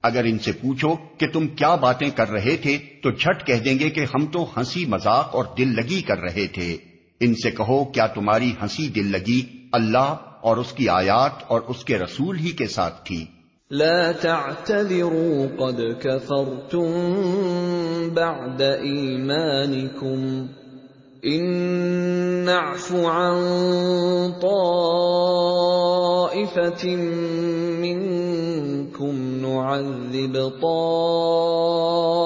Speaker 2: اگر ان سے پوچھو کہ تم کیا باتیں کر رہے تھے تو جھٹ کہہ دیں گے کہ ہم تو ہنسی مذاق اور دل لگی کر رہے تھے۔ ان سے کہو کیا تمہاری ہنسی دل لگی اللہ اور اس کی آیات اور اس کے رسول ہی کے ساتھ تھی۔
Speaker 1: لا تعتذروا قد كفرتم بعد ایمانکم ان نعف عن طائفة منكم نعذب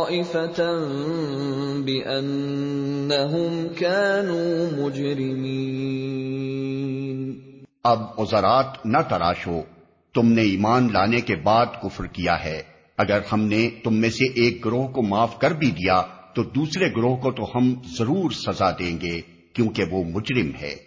Speaker 1: طائفة بأنهم كانوا مجرمين.
Speaker 2: اب عذرات نہ تراشو، تم نے ایمان لانے کے بعد کفر کیا ہے۔ اگر ہم نے تم میں سے ایک گروہ کو معاف کر بھی دیا، تو دوسرے گروہ کو تو ہم ضرور سزا دیں گے، کیونکہ وہ مجرم ہے۔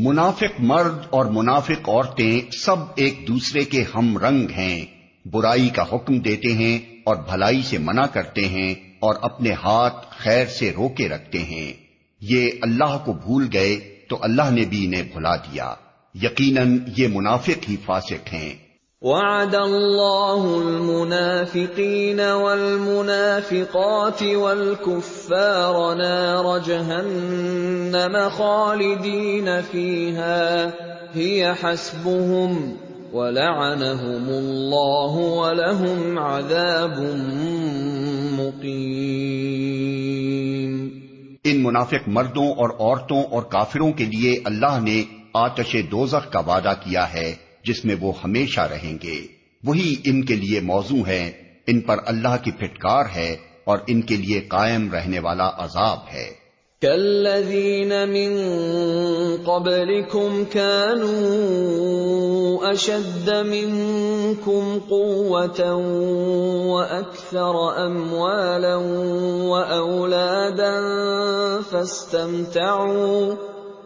Speaker 2: منافق مرد اور منافق عورتیں سب ایک دوسرے کے ہم رنگ ہیں، برائی کا حکم دیتے ہیں اور بھلائی سے منع کرتے ہیں اور اپنے ہاتھ خیر سے روکے رکھتے ہیں۔ یہ اللہ کو بھول گئے تو اللہ نے بھی انہیں بھلا دیا۔ یقیناً یہ منافق ہی فاسق ہیں۔
Speaker 1: وعد الله المنافقين والمنافقات والكفار نار جهنم خالدين فيها، هي حسبهم ولعنهم الله ولهم عذاب مقيم.
Speaker 2: ان منافق مردوں اور عورتوں اور کافروں کے لیے اللہ نے آتش دوزخ کا وعدہ کیا ہے۔ جس میں وہ ہمیشہ رہیں گے۔ وہی ان کے لیے موضوع ہے ان پر اللہ کی پھٹکار ہے اور ان کے لیے قائم رہنے والا عذاب ہے۔
Speaker 1: كالذين من قبلكم كانوا اشد منكم قوه واكثر اموالا واولادا فاستمتعوا۔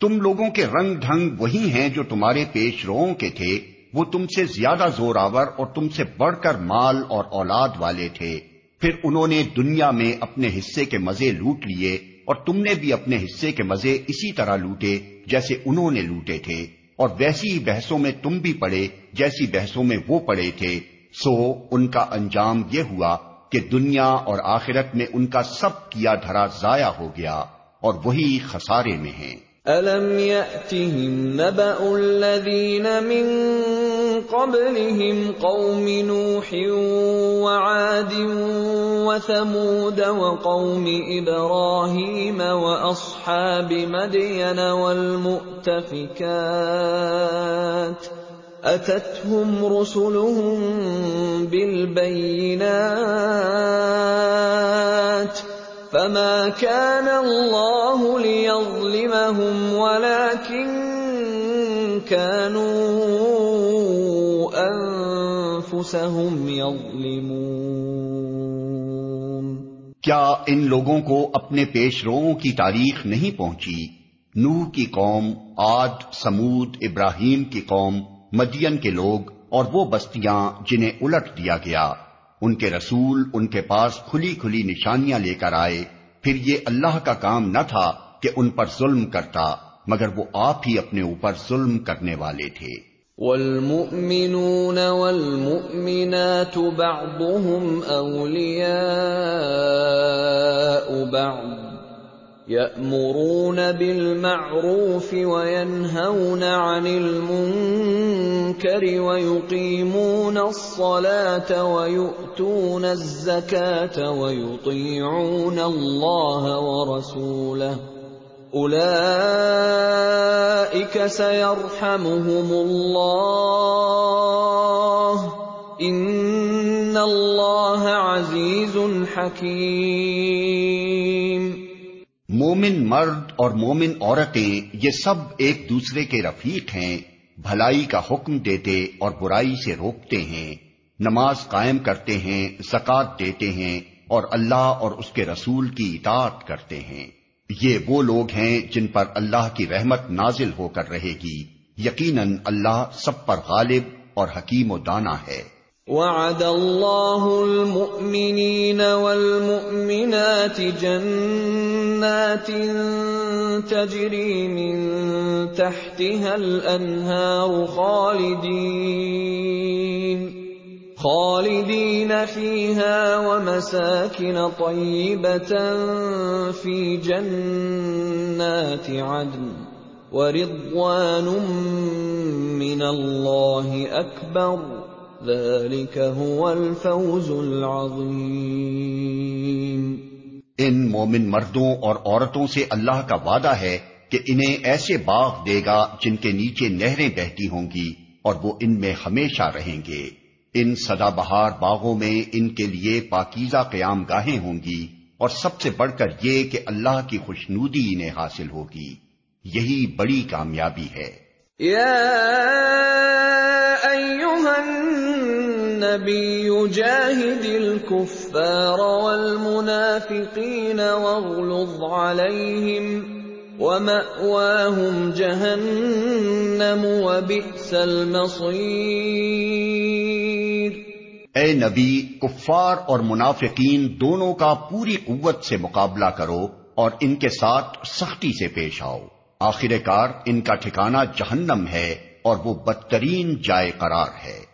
Speaker 2: تم لوگوں کے رنگ ڈھنگ وہی ہیں جو تمہارے پیش روؤں کے تھے، وہ تم سے زیادہ زور آور اور تم سے بڑھ کر مال اور اولاد والے تھے۔ پھر انہوں نے دنیا میں اپنے حصے کے مزے لوٹ لیے اور تم نے بھی اپنے حصے کے مزے اسی طرح لوٹے جیسے انہوں نے لوٹے تھے۔ اور ویسی ہی بحثوں میں تم بھی پڑے جیسی بحثوں میں وہ پڑے تھے۔ سو ان کا انجام یہ ہوا کہ دنیا اور آخرت میں ان کا سب کیا دھرا ضائع ہو گیا اور وہی خسارے میں ہیں۔
Speaker 1: الم ياتهم نبأ الذين من قبلهم قوم نوح وعاد وثمود وقوم ابراهيم واصحاب مدين والمؤتفكات اتتهم رسلهم بالبينات فما كان الله ليظلمهم ولكن كانوا انفسهم يظلمون
Speaker 2: کیا ان لوگوں کو اپنے پیش روؤں کی تاریخ نہیں پہنچی؟ نوح کی قوم آد سمود، ابراہیم کی قوم مدین کے لوگ اور وہ بستیاں جنہیں الٹ دیا گیا۔ ان کے رسول ان کے پاس کھلی کھلی نشانیاں لے کر آئے۔ پھر یہ اللہ کا کام نہ تھا کہ ان پر ظلم کرتا، مگر وہ آپ ہی اپنے اوپر ظلم کرنے والے تھے۔
Speaker 1: والمؤمنون والمؤمنات بعضهم اولیاء بعض۔ يأمرون بالمعروف وينهون عن المنكر ويقيمون الصلاة ويؤتون الزكاة ويطيعون الله ورسوله. أولئك سيرحمهم الله. إن الله عزيز حكيم.
Speaker 2: مومن مرد اور مومن عورتیں یہ سب ایک دوسرے کے رفیق ہیں، بھلائی کا حکم دیتے اور برائی سے روکتے ہیں، نماز قائم کرتے ہیں زکات دیتے ہیں اور اللہ اور اس کے رسول کی اطاعت کرتے ہیں۔ یہ وہ لوگ ہیں جن پر اللہ کی رحمت نازل ہو کر رہے گی۔ یقیناً اللہ سب پر غالب اور حکیم و دانا ہے۔
Speaker 1: وعد الله المؤمنين والمؤمنات جنات تجري من تحتها الانهار خالدين خالدين فيها ومساكن طيبه في جنات عدن، ورضوان من الله أكبر. اكبر الفوز
Speaker 2: ان مومن مردوں اور عورتوں سے اللہ کا وعدہ ہے کہ انہیں ایسے باغ دے گا جن کے نیچے نہریں بہتی ہوں گی اور وہ ان میں ہمیشہ رہیں گے۔ ان سدا بہار باغوں میں ان کے لیے پاکیزہ قیام گاہیں ہوں گی اور سب سے بڑھ کر یہ کہ اللہ کی خوشنودی انہیں حاصل ہوگی۔ یہی بڑی کامیابی ہے۔
Speaker 1: النبي جاهد الكفار والمنافقين واغلظ عليهم ومأواهم جهنم وبئس المصير۔
Speaker 2: اے نبی، کفار اور منافقین دونوں کا پوری قوت سے مقابلہ کرو اور ان کے ساتھ سختی سے پیش آؤ۔ آخر کار ان کا ٹھکانہ جہنم ہے اور وہ بدترین جائے قرار ہے۔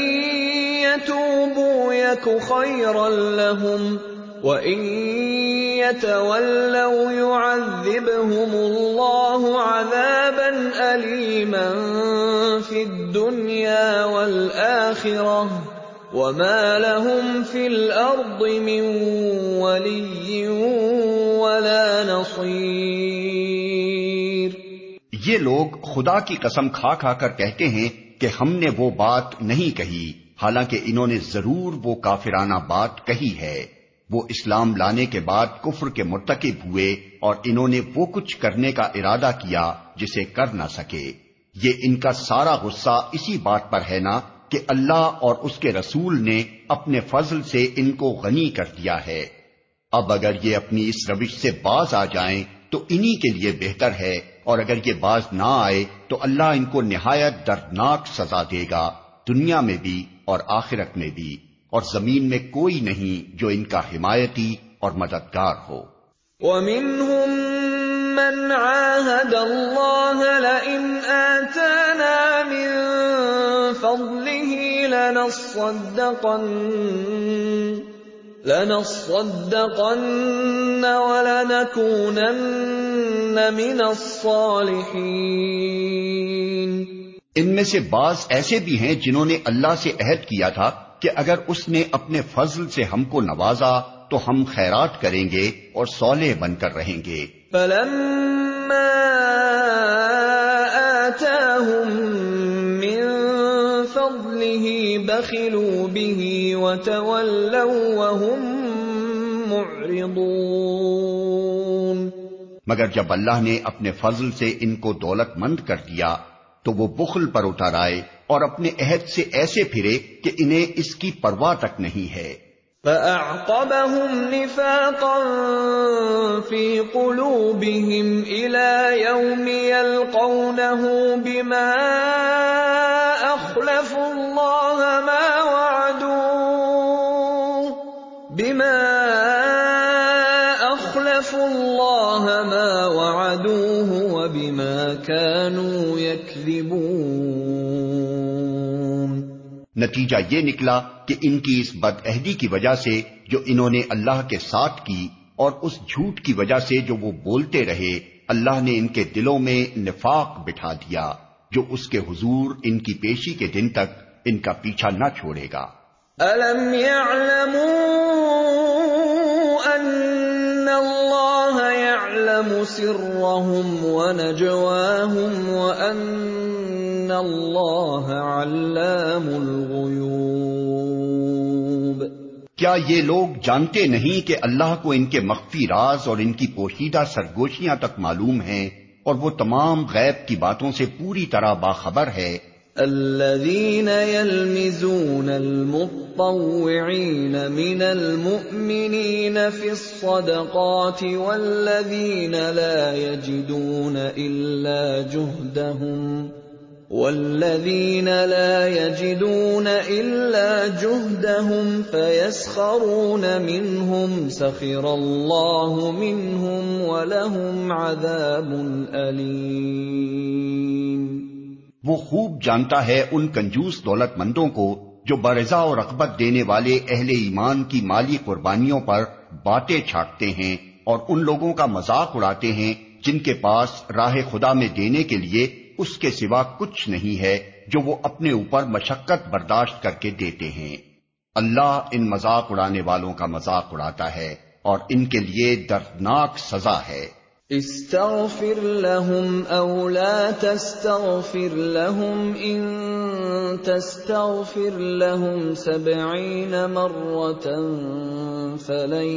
Speaker 1: يك خيرا لهم وإن يتولوا يعذبهم الله عذابا أليما في الدنيا والآخرة وما لهم في الأرض من ولي ولا نصير
Speaker 2: یہ لوگ خدا کی قسم کھا کھا کر کہتے ہیں کہ ہم نے وہ بات نہیں کہی۔ حالانکہ انہوں نے ضرور وہ کافرانہ بات کہی ہے۔ وہ اسلام لانے کے بعد کفر کے مرتکب ہوئے اور انہوں نے وہ کچھ کرنے کا ارادہ کیا جسے کر نہ سکے۔ یہ ان کا سارا غصہ اسی بات پر ہے نا کہ اللہ اور اس کے رسول نے اپنے فضل سے ان کو غنی کر دیا ہے۔ اب اگر یہ اپنی اس روش سے باز آ جائیں تو انہی کے لیے بہتر ہے اور اگر یہ باز نہ آئے تو اللہ ان کو نہایت دردناک سزا دے گا۔ دنیا میں بھی اور آخرت میں بھی اور زمین میں کوئی نہیں جو ان کا حمایتی اور مددگار ہو۔
Speaker 1: وَمِنْهُمْ مَنْ عَاهَدَ اللَّهَ لَئِنْ آتَانَا مِنْ فَضْلِهِ لَنَصَّدَّقَنَّ لَنَصَّدَّقَنَّ وَلَنَكُونَنَّ مِنَ الصَّالِحِينَ
Speaker 2: ان میں سے بعض ایسے بھی ہیں جنہوں نے اللہ سے عہد کیا تھا کہ اگر اس نے اپنے فضل سے ہم کو نوازا تو ہم خیرات کریں گے اور سولے بن کر رہیں گے۔ مگر جب اللہ نے اپنے فضل سے ان کو دولت مند کر دیا تو وہ بخل پر اتر آئے اور اپنے عہد سے ایسے پھرے کہ انہیں اس کی پرواہ تک نہیں ہے۔
Speaker 1: فَأَعْقَبَهُمْ نِفَاقًا فِي قُلُوبِهِمْ إِلَى يَوْمِ يَلْقَوْنَهُ بِمَا أَخْلَفُوا
Speaker 2: نتیجہ یہ نکلا کہ ان کی اس بد عہدی کی وجہ سے جو انہوں نے اللہ کے ساتھ کی اور اس جھوٹ کی وجہ سے جو وہ بولتے رہے، اللہ نے ان کے دلوں میں نفاق بٹھا دیا، جو اس کے حضور ان کی پیشی کے دن تک ان کا پیچھا نہ چھوڑے گا۔
Speaker 1: سرهم ونجواهم وأن علام الغيوب۔
Speaker 2: کیا یہ لوگ جانتے نہیں کہ اللہ کو ان کے مخفی راز اور ان کی پوشیدہ سرگوشیاں تک معلوم ہیں اور وہ تمام غیب کی باتوں سے پوری طرح باخبر ہے؟
Speaker 1: الذين يلمزون المطوعين من المؤمنين في الصدقات والذين لا يجدون إلا جهدهم والذين لا يجدون إلا جهدهم فيسخرون منهم سخر الله منهم ولهم عذاب أليم
Speaker 2: وہ خوب جانتا ہے ان کنجوس دولت مندوں کو جو برضا اور رغبت دینے والے اہل ایمان کی مالی قربانیوں پر باتیں چھاٹتے ہیں اور ان لوگوں کا مذاق اڑاتے ہیں جن کے پاس راہ خدا میں دینے کے لیے اس کے سوا کچھ نہیں ہے جو وہ اپنے اوپر مشقت برداشت کر کے دیتے ہیں۔ اللہ ان مذاق اڑانے والوں کا مذاق اڑاتا ہے اور ان کے لیے دردناک سزا ہے۔
Speaker 1: استغفر لهم او لا تستغفر لهم ان تستغفر لهم سبعين مرة فلن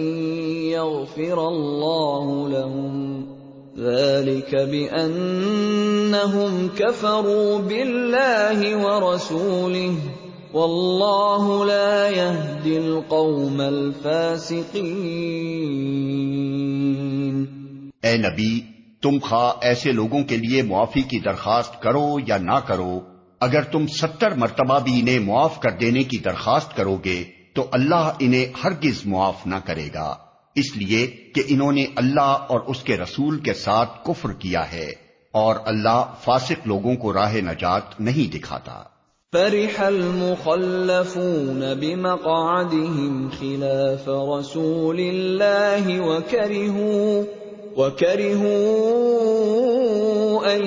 Speaker 1: يغفر الله لهم۔ ذلك بأنهم كفروا بالله ورسوله والله لا يهدي القوم الفاسقين.
Speaker 2: اے نبی، تم خواہ ایسے لوگوں کے لیے معافی کی درخواست کرو یا نہ کرو، اگر تم ستر مرتبہ بھی انہیں معاف کر دینے کی درخواست کرو گے، تو اللہ انہیں ہرگز معاف نہ کرے گا۔ اس لیے کہ انہوں نے اللہ اور اس کے رسول کے ساتھ کفر کیا ہے اور اللہ فاسق لوگوں کو راہ نجات نہیں دکھاتا۔
Speaker 1: فرح المخلفون بمقعدهم خلاف رسول الله وكرهوا وَكَرِهُوا أَن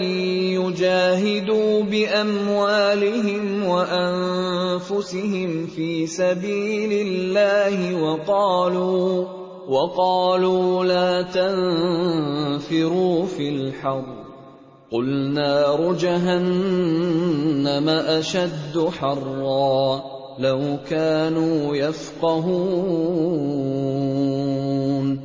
Speaker 1: يُجَاهِدُوا بِأَمْوَالِهِمْ وَأَنفُسِهِمْ فِي سَبِيلِ اللَّهِ وَقَالُوا وَقَالُوا لَا تَنفِرُوا فِي الْحَرِّ. قُلْ نَارُ جَهَنَّمَ أَشَدُّ حَرًّا. لَوْ كَانُوا يَفْقَهُونَ.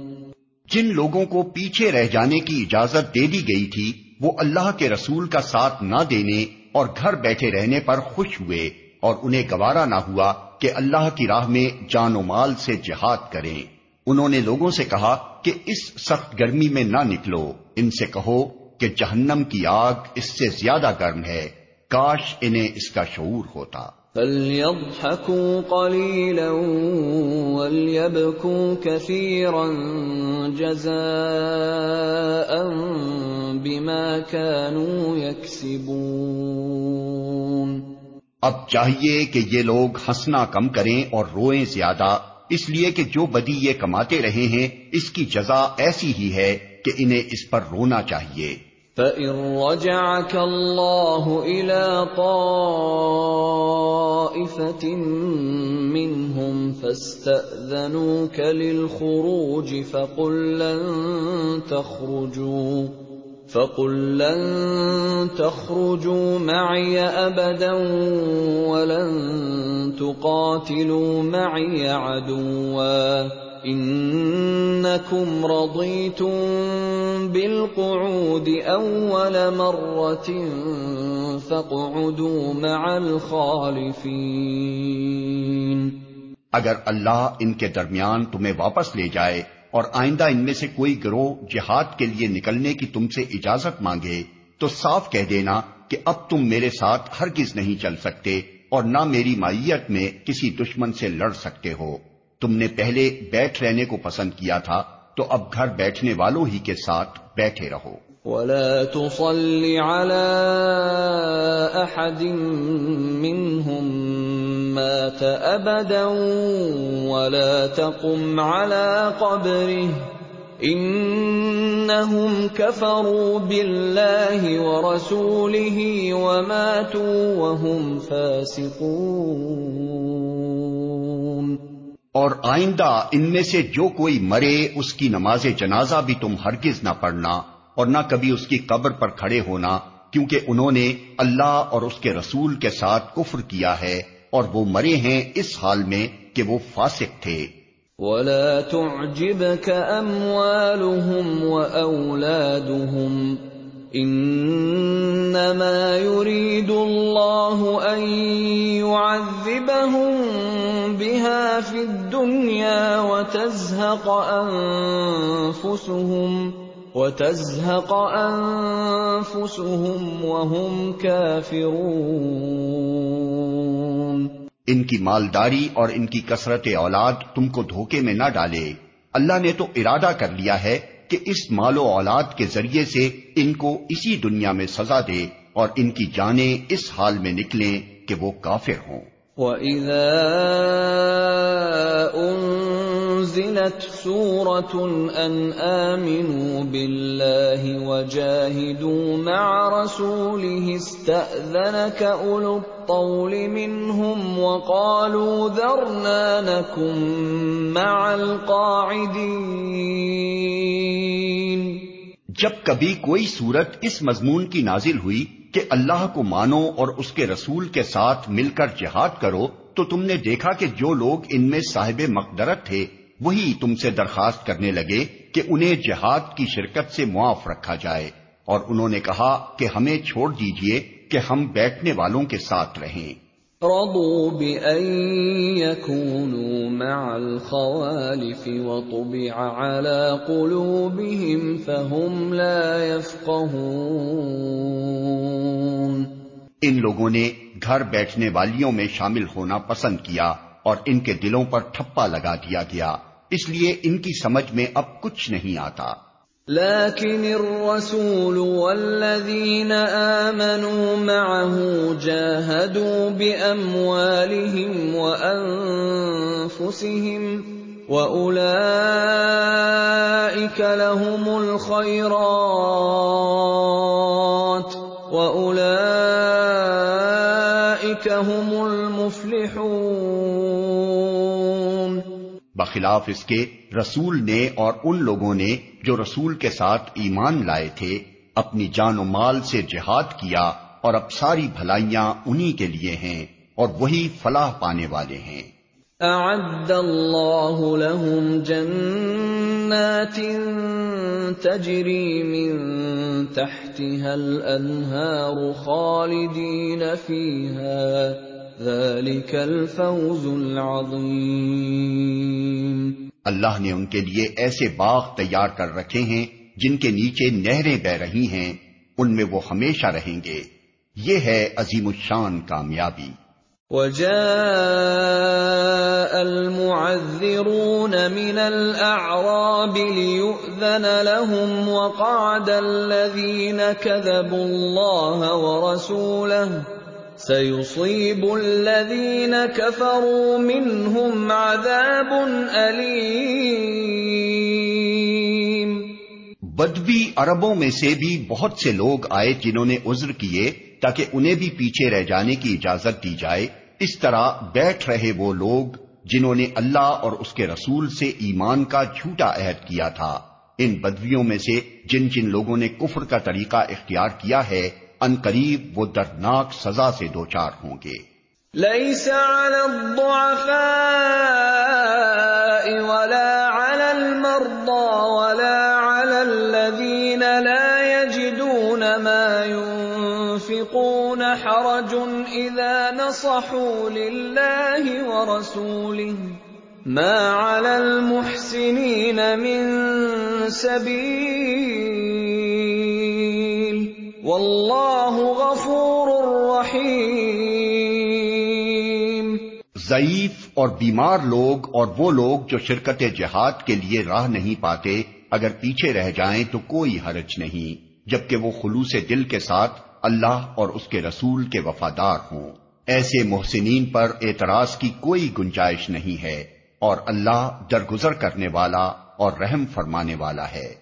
Speaker 2: جن لوگوں کو پیچھے رہ جانے کی اجازت دے دی گئی تھی، وہ اللہ کے رسول کا ساتھ نہ دینے اور گھر بیٹھے رہنے پر خوش ہوئے اور انہیں گوارا نہ ہوا کہ اللہ کی راہ میں جان و مال سے جہاد کریں۔ انہوں نے لوگوں سے کہا کہ اس سخت گرمی میں نہ نکلو۔ ان سے کہو کہ جہنم کی آگ اس سے زیادہ گرم ہے۔ کاش انہیں اس کا شعور ہوتا۔
Speaker 1: فَلْيَضْحَكُوا قَلِيلًا وَلْيَبْكُوا كَثِيرًا جَزَاءً بِمَا كَانُوا يَكْسِبُونَ۔
Speaker 2: اب چاہیے کہ یہ لوگ ہنسنا کم کریں اور روئیں زیادہ۔ اس لیے کہ جو بدی یہ کماتے رہے ہیں، اس کی جزا ایسی ہی ہے کہ انہیں اس پر رونا چاہیے۔
Speaker 1: فَإِن رَّجَعَكَ اللَّهُ إِلَىٰ طَائِفَةٍ مِّنْهُمْ فَاسْتَأْذَنُوكَ لِلْخُرُوجِ فَقُل لَّن تَخْرُجُوا۔ فَقُل لَّن تَخْرُجُوا مَعِيَ أَبَدًا وَلَن تُقَاتِلُوا مَعِيَ عَدُوًّا انکم رضیتم بالقعود اول مرت فقعدوا مع الخالفین
Speaker 2: اگر اللہ ان کے درمیان تمہیں واپس لے جائے اور آئندہ ان میں سے کوئی گروہ جہاد کے لیے نکلنے کی تم سے اجازت مانگے تو صاف کہہ دینا کہ اب تم میرے ساتھ ہرگز نہیں چل سکتے اور نہ میری مائیت میں کسی دشمن سے لڑ سکتے ہو۔ تم نے پہلے بیٹھ رہنے کو پسند کیا تھا تو اب گھر بیٹھنے والوں ہی کے ساتھ بیٹھے رہو۔
Speaker 1: ولا تصل على احد منهم مات ابدا ولا تقم على قبره. انهم كفروا بالله ورسوله وماتوا وهم فاسقون.
Speaker 2: اور آئندہ ان میں سے جو کوئی مرے اس کی نماز جنازہ بھی تم ہرگز نہ پڑھنا۔ اور نہ کبھی اس کی قبر پر کھڑے ہونا، کیونکہ انہوں نے اللہ اور اس کے رسول کے ساتھ کفر کیا ہے، اور وہ مرے ہیں اس حال میں کہ وہ فاسق تھے۔
Speaker 1: وَلَا تُعْجِبْكَ أَمْوَالُهُمْ وَأَوْلَادُهُمْ انما يريد الله ان يعذبهم بها في الدنيا وتزهق انفسهم وتزهق انفسهم وهم كافرون
Speaker 2: ان کی مالداری اور ان کی کثرت اولاد تم کو دھوکے میں نہ ڈالے۔ اللہ نے تو ارادہ کر لیا ہے کہ اس مال و اولاد کے ذریعے سے ان کو اسی دنیا میں سزا دے اور ان کی جانیں اس حال میں نکلیں کہ وہ کافر ہوں۔
Speaker 1: وَإِذَا أنزلت سورة أن آمنوا بالله وجاهدوا مع رسوله استأذنك أولو الطول منهم وقالوا ذرنا نكن مع القاعدين
Speaker 2: جب کبھی کوئی صورت اس مضمون کی نازل ہوئی کہ اللہ کو مانو اور اس کے رسول کے ساتھ مل کر جہاد کرو تو تم نے دیکھا کہ جو لوگ ان میں صاحب مقدرت تھے وہی تم سے درخواست کرنے لگے کہ انہیں جہاد کی شرکت سے معاف رکھا جائے اور انہوں نے کہا کہ ہمیں چھوڑ دیجیے کہ ہم بیٹھنے والوں کے ساتھ رہیں۔
Speaker 1: رضوا بأن يكونوا مع الخوالف وطبع على قلوبهم فهم لا يفقهون۔
Speaker 2: ان لوگوں نے گھر بیٹھنے والیوں میں شامل ہونا پسند کیا۔ اور ان کے دلوں پر ٹھپا لگا دیا گیا۔ اس لیے ان کی سمجھ میں اب کچھ نہیں آتا۔
Speaker 1: لكن الرسول والذين آمنوا معه جاهدوا بأموالهم وأنفسهم وأولئك لهم الخيرات وأولئك هم
Speaker 2: بخلاف اس کے رسول نے اور ان لوگوں نے جو رسول کے ساتھ ایمان لائے تھے، اپنی جان و مال سے جہاد کیا اور اب ساری بھلائیاں انہی کے لیے ہیں اور وہی فلاح پانے والے ہیں۔
Speaker 1: اعد اللہ لهم جنات تجری من تحتها الانہار خالدین فیها ذلك الفوز العظیم
Speaker 2: اللہ نے ان کے لیے ایسے باغ تیار کر رکھے ہیں جن کے نیچے نہریں بہ رہی ہیں ان میں وہ ہمیشہ رہیں گے۔ یہ ہے عظیم الشان کامیابی۔
Speaker 1: وجاء المعذرون من الأعراب ليؤذن لهم وقعد الذين كذبوا الله ورسوله سيصيب الذين كفروا منهم عذاب أليم
Speaker 2: بدوی عربوں میں سے بھی بہت سے لوگ آئے جنہوں نے عذر کیے تاکہ انہیں بھی پیچھے رہ جانے کی اجازت دی جائے۔ اس طرح بیٹھ رہے وہ لوگ جنہوں نے اللہ اور اس کے رسول سے ایمان کا جھوٹا عہد کیا تھا۔ ان بدویوں میں سے جن جن لوگوں نے کفر کا طریقہ اختیار کیا ہے ان قریب وہ دردناک سزا سے دوچار ہوں گے۔
Speaker 1: ليس على الضعفاء ولا على المرضى ولا على الذين لا يجدون ما ينفقون حرج إذا نصحوا لله ورسوله ما على المحسنين من سبيل والله غفور رحيم
Speaker 2: ضعیف اور بیمار لوگ اور وہ لوگ جو شرکت جہاد کے لیے راہ نہیں پاتے، اگر پیچھے رہ جائیں تو کوئی حرج نہیں، جبکہ وہ خلوص دل کے ساتھ اللہ اور اس کے رسول کے وفادار ہوں۔ ایسے محسنین پر اعتراض کی کوئی گنجائش نہیں ہے اور اللہ درگزر کرنے والا اور رحم فرمانے والا ہے۔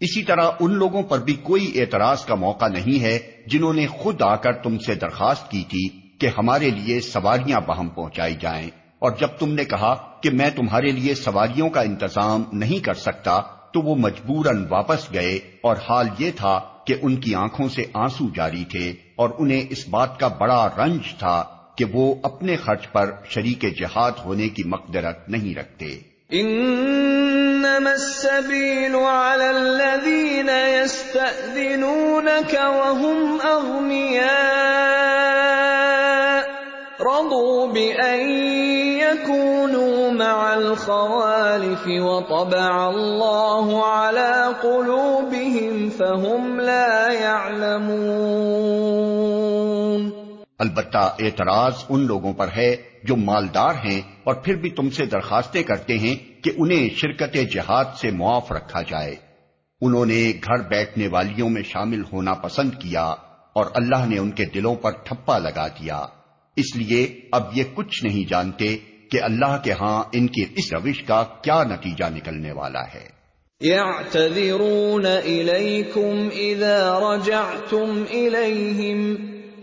Speaker 2: اسی طرح ان لوگوں پر بھی کوئی اعتراض کا موقع نہیں ہے جنہوں نے خود آ کر تم سے درخواست کی تھی کہ ہمارے لیے سواریاں بہم پہنچائی جائیں۔ اور جب تم نے کہا کہ میں تمہارے لیے سواریوں کا انتظام نہیں کر سکتا، تو وہ مجبوراً واپس گئے اور حال یہ تھا کہ ان کی آنکھوں سے آنسو جاری تھے اور انہیں اس بات کا بڑا رنج تھا کہ وہ اپنے خرچ پر شریک جہاد ہونے کی مقدرت نہیں رکھتے۔
Speaker 1: انما السبيل على الذين يستأذنونك وهم اغنياء رضوا بان يكونوا مع الخوالف وطبع الله على قلوبهم فهم لا يعلمون.
Speaker 2: البتہ اعتراض ان لوگوں پر ہے جو مالدار ہیں اور پھر بھی تم سے درخواستیں کرتے ہیں کہ انہیں شرکت جہاد سے معاف رکھا جائے۔ انہوں نے گھر بیٹھنے والیوں میں شامل ہونا پسند کیا اور اللہ نے ان کے دلوں پر ٹھپا لگا دیا۔ اس لیے اب یہ کچھ نہیں جانتے کہ اللہ کے ہاں ان کی اس روش کا کیا نتیجہ نکلنے والا ہے۔
Speaker 1: يعتذرون إليكم إذا رجعتم إليهم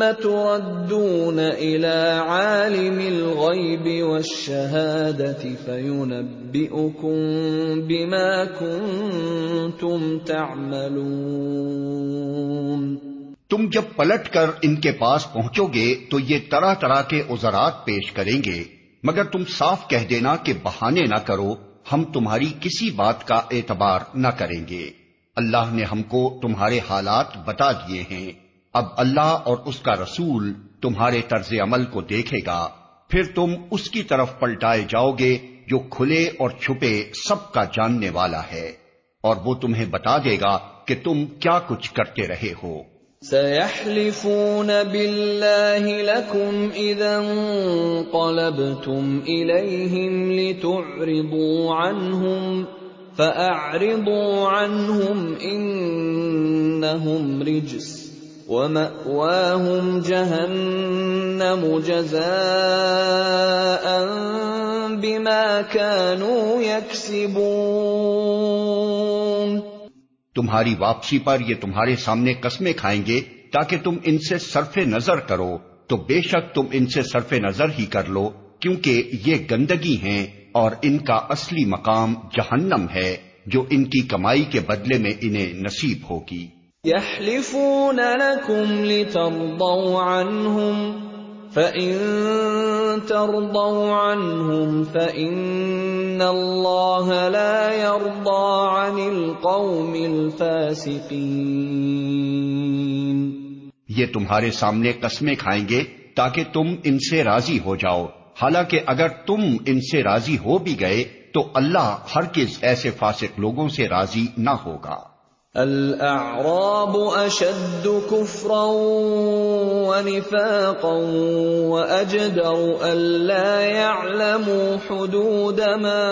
Speaker 1: تردون الى عالم الغيب والشهاده فينبئكم بما كنتم تعملون
Speaker 2: تم جب پلٹ کر ان کے پاس پہنچو گے تو یہ طرح طرح کے عذرات پیش کریں گے۔ مگر تم صاف کہہ دینا کہ بہانے نہ کرو، ہم تمہاری کسی بات کا اعتبار نہ کریں گے۔ اللہ نے ہم کو تمہارے حالات بتا دیے ہیں۔ اب اللہ اور اس کا رسول تمہارے طرز عمل کو دیکھے گا، پھر تم اس کی طرف پلٹائے جاؤ گے جو کھلے اور چھپے سب کا جاننے والا ہے، اور وہ تمہیں بتا دے گا کہ تم کیا کچھ کرتے رہے ہو۔
Speaker 1: سيحلفون بالله لكم إذا انقلبتم إليهم لتعرضوا عنهم، فأعرضوا عنهم إنهم رجس۔ ومأواهم جهنم جزاء بما كانوا يكسبون
Speaker 2: تمہاری واپسی پر یہ تمہارے سامنے قسمیں کھائیں گے تاکہ تم ان سے صرف نظر کرو۔ تو بے شک تم ان سے صرف نظر ہی کر لو، کیونکہ یہ گندگی ہیں اور ان کا اصلی مقام جہنم ہے، جو ان کی کمائی کے بدلے میں انہیں نصیب ہوگی۔
Speaker 1: يحلفون لكم لترضوا عنهم، فإن ترضوا عنهم فإن الله لا يرضى عن القوم الفاسقين۔
Speaker 2: یہ تمہارے سامنے قسمیں کھائیں گے تاکہ تم ان سے راضی ہو جاؤ۔ حالانکہ اگر تم ان سے راضی ہو بھی گئے تو اللہ ہر کس ایسے فاسق لوگوں سے راضی نہ ہوگا۔
Speaker 1: الاعراب اشد كفرا ونفاقا واجدر الا يعلموا حدود ما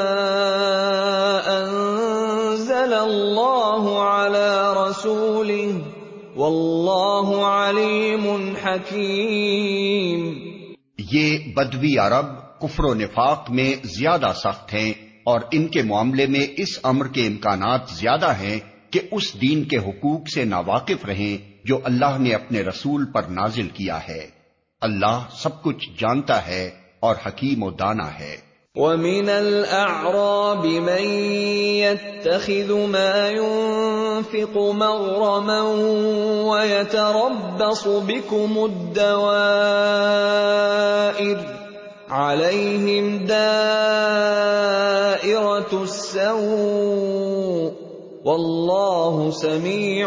Speaker 1: انزل الله على رسوله والله عليم حكيم.
Speaker 2: یہ بدوی عرب کفر و نفاق میں زیادہ سخت ہیں اور ان کے معاملے میں اس امر کے امکانات زیادہ ہیں کہ اس دین کے حقوق سے ناواقف رہیں جو اللہ نے اپنے رسول پر نازل کیا ہے۔ اللہ سب کچھ جانتا ہے اور حکیم و دانا ہے۔
Speaker 1: وَمِنَ الْأَعْرَابِ مَن يَتَّخِذُ مَا يُنفِقُ مَغْرَمًا وَيَتَرَبَّصُ بِكُمُ الدَّوَائِرَ عَلَيْهِمْ دَائِرَةُ السَّوْءِ واللہ سمیع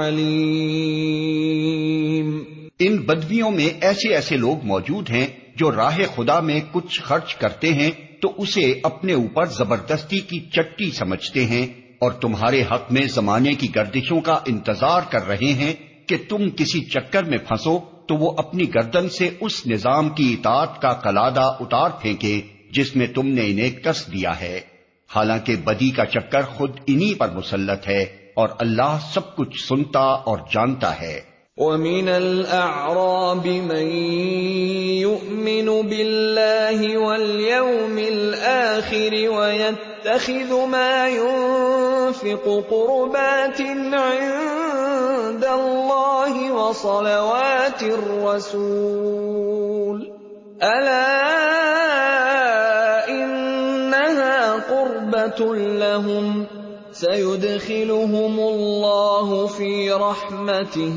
Speaker 1: علیم۔
Speaker 2: ان بدویوں میں ایسے ایسے لوگ موجود ہیں جو راہ خدا میں کچھ خرچ کرتے ہیں تو اسے اپنے اوپر زبردستی کی چٹی سمجھتے ہیں اور تمہارے حق میں زمانے کی گردشوں کا انتظار کر رہے ہیں کہ تم کسی چکر میں پھنسو تو وہ اپنی گردن سے اس نظام کی اطاعت کا کلادہ اتار پھینکے جس میں تم نے انہیں کس دیا ہے۔ حالانکہ بدی کا چکر خود انہی پر مسلط ہے اور اللہ سب کچھ سنتا اور جانتا ہے۔
Speaker 1: وَمِنَ الْأَعْرَابِ مَن يُؤْمِنُ بِاللَّهِ وَالْيَوْمِ الْآخِرِ وَيَتَّخِذُ مَا يُنفِقُ قُرُبَاتٍ عِندَ اللَّهِ وَصَلَوَاتِ الرَّسُولِ أَلَا لهم سيدخلهم الله في رحمته.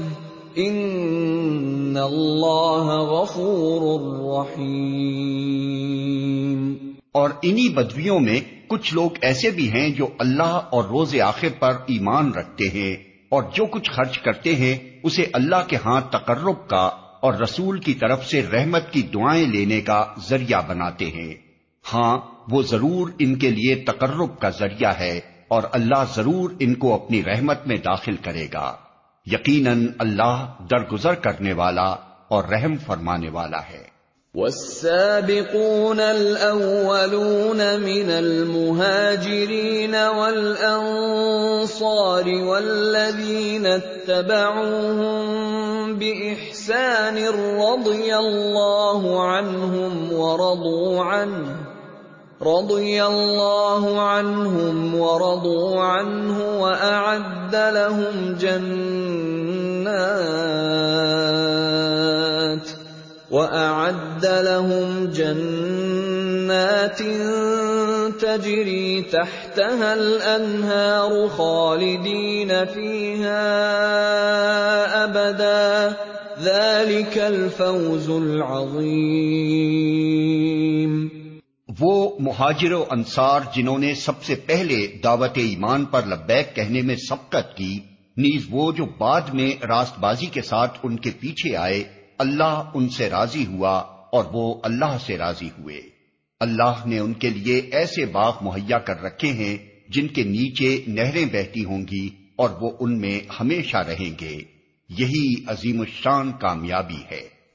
Speaker 1: ان اللہ غفور رحیم
Speaker 2: اور انہی بدویوں میں کچھ لوگ ایسے بھی ہیں جو اللہ اور روز آخر پر ایمان رکھتے ہیں اور جو کچھ خرچ کرتے ہیں، اسے اللہ کے ہاں تقرب کا اور رسول کی طرف سے رحمت کی دعائیں لینے کا ذریعہ بناتے ہیں۔ ہاں وہ ضرور ان کے لیے تقرب کا ذریعہ ہے اور اللہ ضرور ان کو اپنی رحمت میں داخل کرے گا۔ یقیناً اللہ درگزر کرنے والا اور رحم فرمانے والا ہے۔
Speaker 1: والسابقون الأولون من المهاجرين والأنصار والذين اتبعوهم بإحسان رضي الله عنهم ورضوا عنه رضي الله عنهم ورضوا عنه وأعد لهم جنات وأعد لهم جنات تجري تحتها الأنهار خالدين فيها أبدا ذلك الفوز العظيم
Speaker 2: وہ مہاجر و انصار جنہوں نے سب سے پہلے دعوت ایمان پر لبیک کہنے میں سبقت کی، نیز وہ جو بعد میں راست بازی کے ساتھ ان کے پیچھے آئے، اللہ ان سے راضی ہوا اور وہ اللہ سے راضی ہوئے۔ اللہ نے ان کے لیے ایسے باغ مہیا کر رکھے ہیں جن کے نیچے نہریں بہتی ہوں گی اور وہ ان میں ہمیشہ رہیں گے۔ یہی عظیم الشان کامیابی ہے۔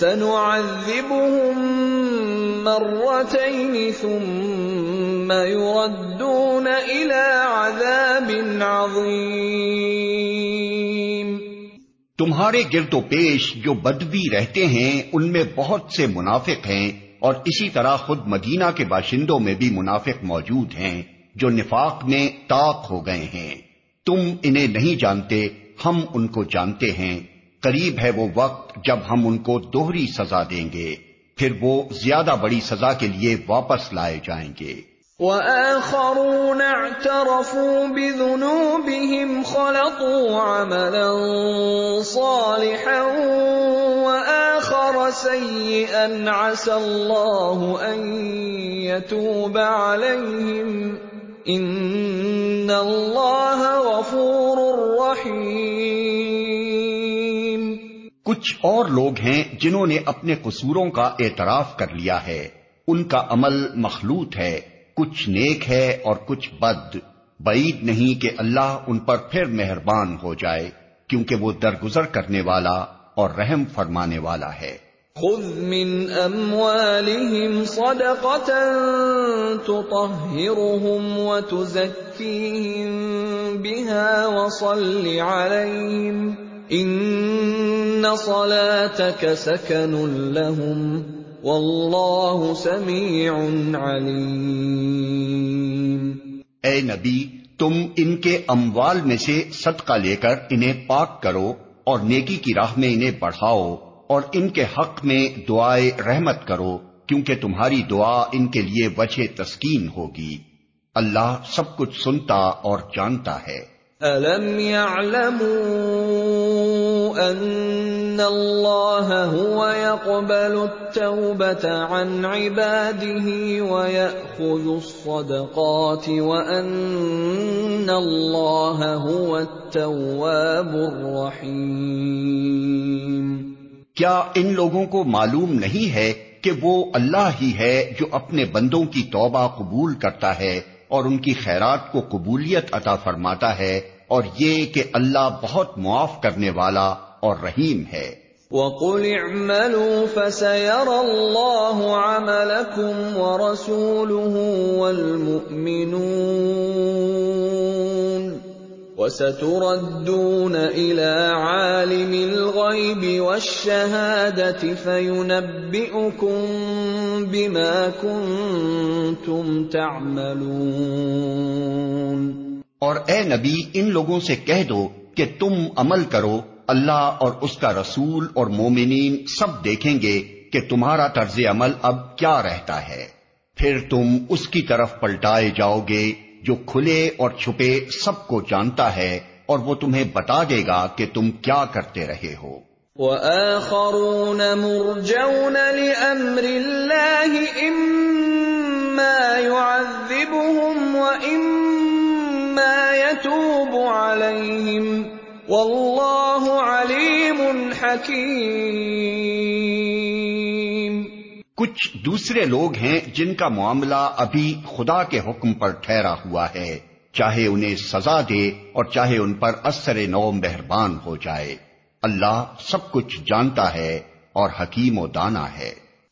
Speaker 1: سَنُعَذِّبُهُمْ مرتين ثم يردون إلى عذاب عظيم.
Speaker 2: تمہارے گرد و پیش جو بدبی رہتے ہیں، ان میں بہت سے منافق ہیں اور اسی طرح خود مدینہ کے باشندوں میں بھی منافق موجود ہیں جو نفاق میں طاق ہو گئے ہیں۔ تم انہیں نہیں جانتے، ہم ان کو جانتے ہیں۔ قریب ہے وہ وقت جب ہم ان کو دوہری سزا دیں گے، پھر وہ زیادہ بڑی سزا کے لیے واپس لائے جائیں گے۔
Speaker 1: وآخرون اعترفوا بذنوبهم خلطوا عملا صالحا وآخر سيئا عسى الله أن يتوب عليهم إن الله غفور رحيم۔
Speaker 2: کچھ اور لوگ ہیں جنہوں نے اپنے قصوروں کا اعتراف کر لیا ہے۔ ان کا عمل مخلوط ہے۔ کچھ نیک ہے اور کچھ بد۔ بعید نہیں کہ اللہ ان پر پھر مہربان ہو جائے، کیونکہ وہ درگزر کرنے والا اور رحم فرمانے والا ہے۔
Speaker 1: خذ من اموالهم صدقة تطهرهم وتزكيهم بها وصل عليهم ان صلاتك سكن لهم والله سميع عليم
Speaker 2: اے نبی تم ان کے اموال میں سے صدقہ لے کر انہیں پاک کرو اور نیکی کی راہ میں انہیں بڑھاؤ اور ان کے حق میں دعائے رحمت کرو کیونکہ تمہاری دعا ان کے لیے وجہ تسکین ہوگی۔ اللہ سب کچھ سنتا اور جانتا ہے۔
Speaker 1: أَلَمْ يَعْلَمُوا أَنَّ اللَّهَ هُوَ يَقْبَلُ التَّوْبَةَ عَنْ عِبَادِهِ وَيَأْخُذُ الصَّدَقَاتِ وَأَنَّ اللَّهَ هُوَ التَّوَّابُ الرَّحِيمُ
Speaker 2: کیا ان لوگوں کو معلوم نہیں ہے کہ وہ اللہ ہی ہے جو اپنے بندوں کی توبہ قبول کرتا ہے اور ان کی خیرات کو قبولیت عطا فرماتا ہے اور یہ کہ اللہ بہت معاف کرنے والا اور رحیم ہے۔
Speaker 1: وَقُلِ اعْمَلُوا فَسَيَرَى اللَّهُ عَمَلَكُمْ وَرَسُولُهُ وَالْمُؤْمِنُونَ وَسَتُرَدُّونَ إِلَى عَالِمِ الْغَيْبِ وَالشَّهَادَةِ فَيُنَبِّئُكُم بِمَا كُنتُمْ تَعْمَلُونَ
Speaker 2: اور اے نبی ان لوگوں سے کہہ دو کہ تم عمل کرو اللہ اور اس کا رسول اور مومنین سب دیکھیں گے کہ تمہارا طرز عمل اب کیا رہتا ہے۔ پھر تم اس کی طرف پلٹائے جاؤ گے جو کھلے اور چھپے سب کو جانتا ہے اور وہ تمہیں بتا دے گا کہ تم کیا کرتے رہے ہو۔
Speaker 1: وَآخَرُونَ مُرْجَوْنَ لِأَمْرِ اللَّهِ إِمَّا يُعَذِّبُهُمْ وَإِمَّا يَتُوبُ عَلَيْهِمْ۔ وَاللَّهُ عَلِيمٌ حَكِيمٌ
Speaker 2: کچھ دوسرے لوگ ہیں جن کا معاملہ ابھی خدا کے حکم پر ٹھہرا ہوا ہے۔ چاہے انہیں سزا دے اور چاہے ان پر اثر نو مہربان ہو جائے۔ اللہ سب کچھ جانتا ہے اور حکیم و دانا ہے۔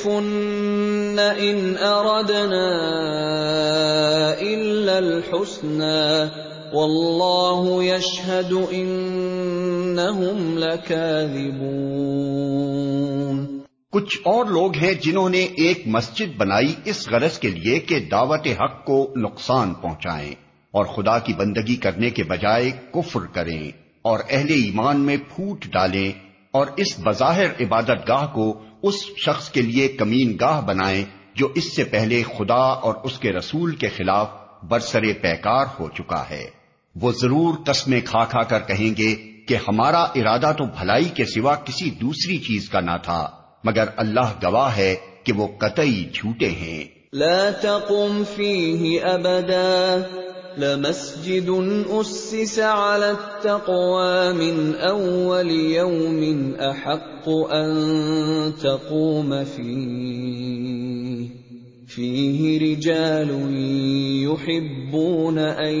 Speaker 1: وَلَيَحْلِفُنَّ إِنْ أَرَدْنَا إِلَّا الْحُسْنَى وَاللَّهُ يَشْهَدُ إِنَّهُمْ لَكَاذِبُونَ
Speaker 2: کچھ اور لوگ ہیں جنہوں نے ایک مسجد بنائی اس غرض کے لیے کہ دعوت حق کو نقصان پہنچائیں اور خدا کی بندگی کرنے کے بجائے کفر کریں اور اہل ایمان میں پھوٹ ڈالیں اور اس بظاہر عبادت گاہ کو اس شخص کے لیے کمین گاہ بنائیں جو اس سے پہلے خدا اور اس کے رسول کے خلاف برسر پیکار ہو چکا ہے۔ وہ ضرور قسمیں کھا کھا کر کہیں گے کہ ہمارا ارادہ تو بھلائی کے سوا کسی دوسری چیز کا نہ تھا، مگر اللہ گواہ ہے کہ وہ قطعی جھوٹے ہیں۔
Speaker 1: لا تقم فيه ابدا۔ لمسجد أسس على التقوى من أول يوم أحق أن تقوم فيه. فيه رجال يحبون أن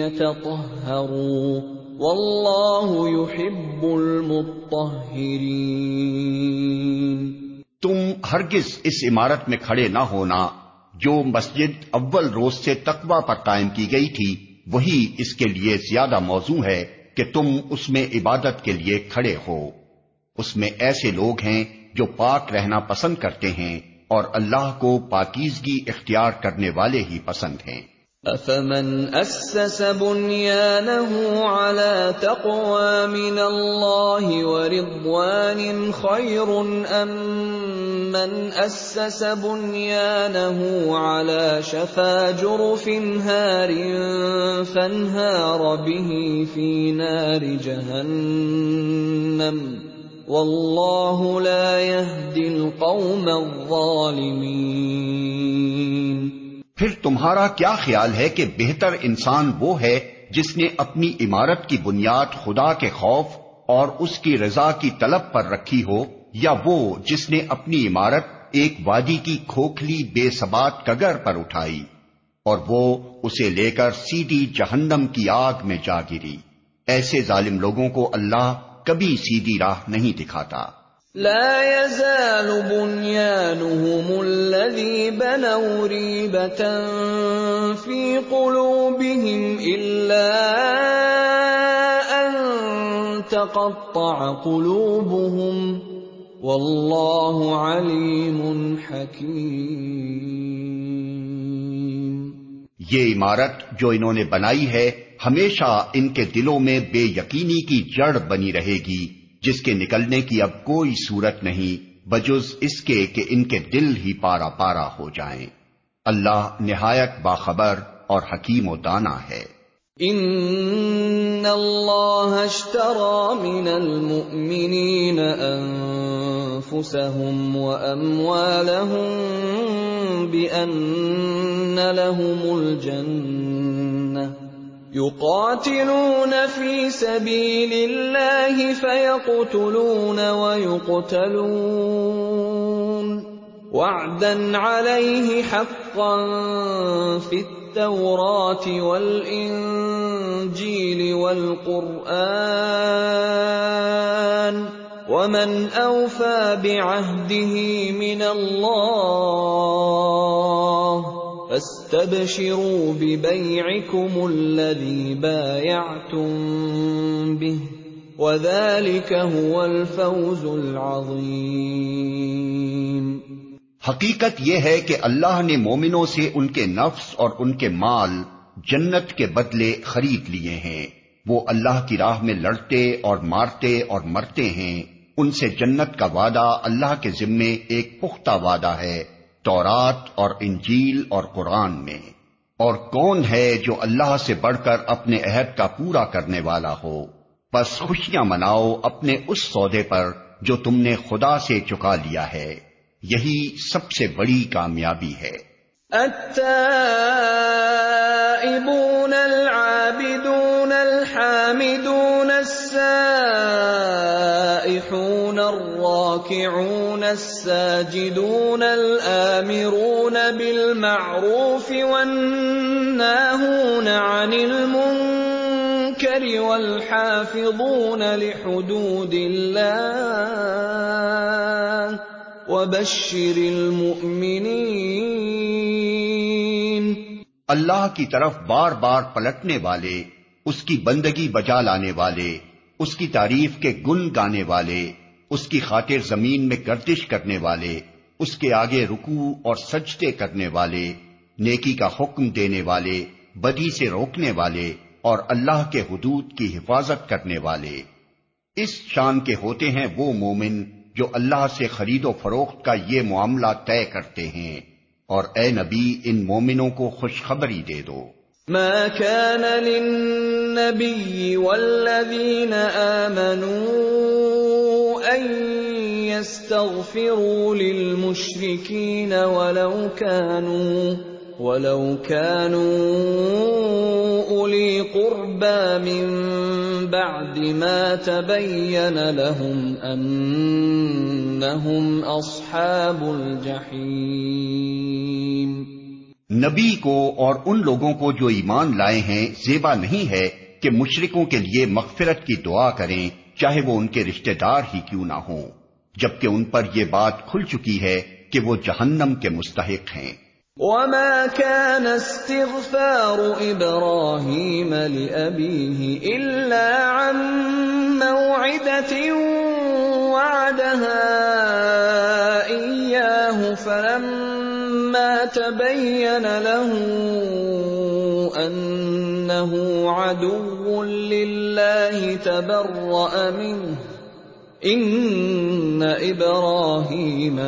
Speaker 1: يتطهروا. والله يحب المطهرين.
Speaker 2: تم ہرگز اس عمارت میں کھڑے نہ ہونا جو مسجد اول روز سے تقوی پر قائم کی گئی تھی، وہی اس کے لیے زیادہ موضوع ہے کہ تم اس میں عبادت کے لیے کھڑے ہو۔ اس میں ایسے لوگ ہیں جو پاک رہنا پسند کرتے ہیں اور اللہ کو پاکیزگی اختیار کرنے والے ہی پسند ہیں۔
Speaker 1: افمن اسس بنيانه على تقوى من الله ورضوان خير ام من اسس بنيانه على شفا جرف هار فانهار به في نار جهنم والله لا يهدي القوم الظالمين
Speaker 2: پھر تمہارا کیا خیال ہے کہ بہتر انسان وہ ہے جس نے اپنی عمارت کی بنیاد خدا کے خوف اور اس کی رضا کی طلب پر رکھی ہو، یا وہ جس نے اپنی عمارت ایک وادی کی کھوکھلی بے سبات کگر پر اٹھائی اور وہ اسے لے کر سیدھی جہنم کی آگ میں جا گری۔ ایسے ظالم لوگوں کو اللہ کبھی سیدھی راہ نہیں دکھاتا۔
Speaker 1: لا يزال بنيانهم الذي بنوا ريبة في قلوبهم إلا أن تقطع قلوبهم والله عليم حكيم.
Speaker 2: یہ عمارت جو انہوں نے بنائی ہے، ہمیشہ ان کے دلوں میں بے یقینی کی جڑ بنی رہے گی۔ جس کے نکلنے کی اب کوئی صورت نہیں، بجز اس کے کہ ان کے دل ہی پارا پارا ہو جائیں۔ اللہ نہایت باخبر اور حکیم و دانا ہے۔
Speaker 1: ان اللہ اشترى من المؤمنین انفسهم واموالهم بان لهم الجنہ۔ يقاتلون في سبيل الله فيقتلون ويقتلون. وعدا عليه حقا في التوراة والإنجيل والقرآن. ومن أوفى بعهده من الله فاستبشروا ببيعكم الذي بايعتم به وذلك هو الفوز العظيم
Speaker 2: حقیقت یہ ہے کہ اللہ نے مومنوں سے ان کے نفس اور ان کے مال جنت کے بدلے خرید لیے ہیں۔ وہ اللہ کی راہ میں لڑتے اور مارتے اور مرتے ہیں۔ ان سے جنت کا وعدہ اللہ کے ذمے ایک پختہ وعدہ ہے۔ تورات اور انجیل اور قرآن میں، اور کون ہے جو اللہ سے بڑھ کر اپنے عہد کا پورا کرنے والا ہو؟ بس خوشیاں مناؤ اپنے اس سودے پر جو تم نے خدا سے چکا لیا ہے۔ یہی سب سے بڑی کامیابی ہے۔
Speaker 1: التائبون العابدون الحامدون السائحون الراكعون الساجدون الآمرون بالمعروف والناهون عن المنكر والحافظون لحدود الله وبشر المؤمنين.
Speaker 2: اللہ کی طرف بار بار پلٹنے والے، اس کی بندگی بجا لانے والے، اس کی تعریف کے گن گانے والے اس کی خاطر زمین میں گردش کرنے والے، اس کے آگے رکو اور سجدے کرنے والے، نیکی کا حکم دینے والے، بدی سے روکنے والے اور اللہ کے حدود کی حفاظت کرنے والے۔ اس شان کے ہوتے ہیں وہ مومن جو اللہ سے خرید و فروخت کا یہ معاملہ طے کرتے ہیں۔ اور اے نبی، ان مومنوں کو خوشخبری دے دو۔
Speaker 1: ما كان للنبي والذين آمنوا أن يستغفروا للمشركين ولو كانوا ولو كانوا أولي قربى من بعد ما تبين لهم أنهم أصحاب الجحيم
Speaker 2: نبی کو اور ان لوگوں کو جو ایمان لائے ہیں، زیبا نہیں ہے کہ مشرکوں کے لیے مغفرت کی دعا کریں۔ چاہے وہ ان کے رشتہ دار ہی کیوں نہ ہوں، جبکہ ان پر یہ بات کھل چکی ہے کہ وہ جہنم کے مستحق ہیں۔
Speaker 1: وما كان استغفار إبراهيم لأبيه إلا عن موعدة وعدها إياه فلما تبين له أنه عدو لله تبرأ منه. ان ابراہیم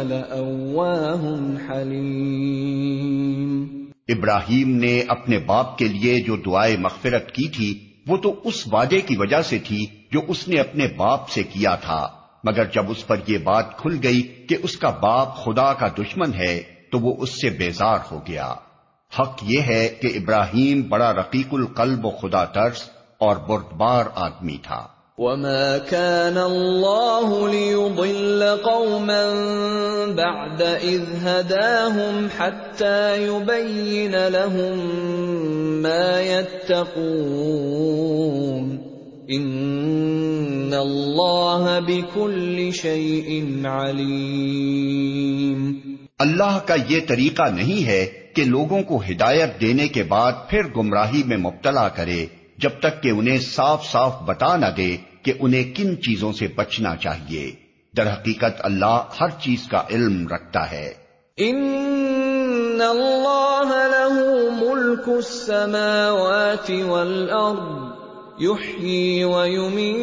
Speaker 1: حلیم
Speaker 2: ابراہیم نے اپنے باپ کے لیے جو دعائیں مغفرت کی تھی، وہ تو اس وعدے کی وجہ سے تھی جو اس نے اپنے باپ سے کیا تھا۔ مگر جب اس پر یہ بات کھل گئی کہ اس کا باپ خدا کا دشمن ہے، تو وہ اس سے بیزار ہو گیا۔ حق یہ ہے کہ ابراہیم بڑا رقیق القلب و خدا ترس اور بردبار آدمی تھا۔
Speaker 1: وما كان الله ليضل قوما بعد إذ هداهم حتى يبين لهم ما يتقون۔ إن الله بكل شيء عليم۔
Speaker 2: اللہ کا یہ طریقہ نہیں ہے کہ لوگوں کو ہدایت دینے کے بعد پھر گمراہی میں مبتلا کرے۔ جب تک کہ انہیں صاف صاف بتا نہ دے کہ انہیں کن چیزوں سے بچنا چاہیے۔ در حقیقت اللہ ہر چیز کا علم رکھتا ہے۔
Speaker 1: ان اللہ له ملک السماوات والارض يحيي ويميت